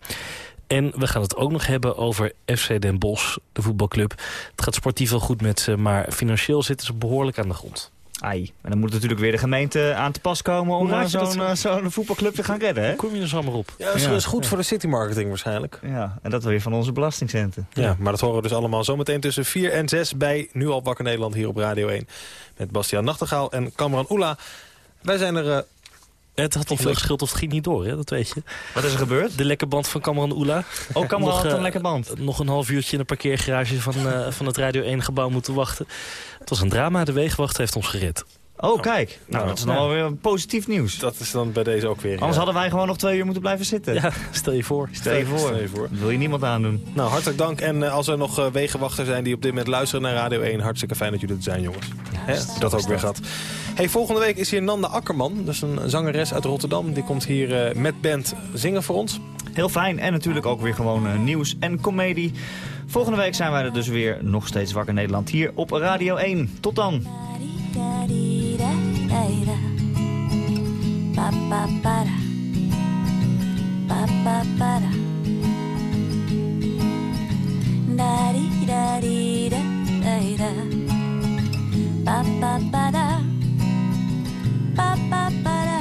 S23: En we gaan het ook nog hebben over FC Den Bosch, de voetbalclub. Het gaat sportief wel goed met ze, maar financieel zitten ze behoorlijk aan de grond.
S4: Ai, en dan moet natuurlijk weer de gemeente aan te pas komen om zo'n uh, zo voetbalclub te gaan redden, hè?
S23: kom je er zo maar op.
S5: Ja, dat is goed voor de city marketing waarschijnlijk.
S4: Ja, en dat weer van onze belastingcenten.
S5: Ja, maar dat horen we dus allemaal zometeen tussen 4 en 6 bij Nu al Wakker Nederland hier op Radio 1. Met Bastiaan Nachtegaal en Kamran Oela. Wij zijn er uh,
S23: het had al veel geschild of het ging niet door, hè? dat weet je.
S4: Wat is er gebeurd?
S23: De lekke band van Cameron Oela.
S4: Oh, Cameron had een uh, lekke band.
S23: Nog een half uurtje in de parkeergarage van, uh, van het Radio 1 gebouw moeten wachten. Het was een drama, de wegenwacht heeft ons gered.
S4: Oh, kijk. Nou, dat is nog wel weer positief nieuws.
S5: Dat is dan bij deze ook weer.
S4: Anders hadden wij gewoon nog twee uur moeten blijven zitten.
S23: Ja, stel je voor.
S4: Stel je voor. Stel je voor. Dat wil je niemand aandoen.
S5: Nou, hartelijk dank. En uh, als er nog uh, wegenwachters zijn die op dit moment luisteren naar Radio 1... hartstikke fijn dat jullie er zijn, jongens. Ja, He, dat ook weer gehad. Hey, volgende week is hier Nanda Akkerman. Dus een zangeres uit Rotterdam. Die komt hier uh, met band zingen voor ons.
S4: Heel fijn. En natuurlijk ook weer gewoon nieuws en comedie. Volgende week zijn wij er dus weer nog steeds wakker Nederland hier op Radio 1. Tot dan. Pa pa para. Pa pa para. Da di da. Para. Pa pa para.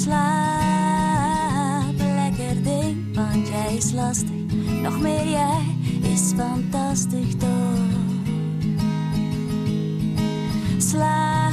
S4: Slaap lekker ding want jij is lastig. Nog meer jij is fantastisch toch?
S24: Slaap,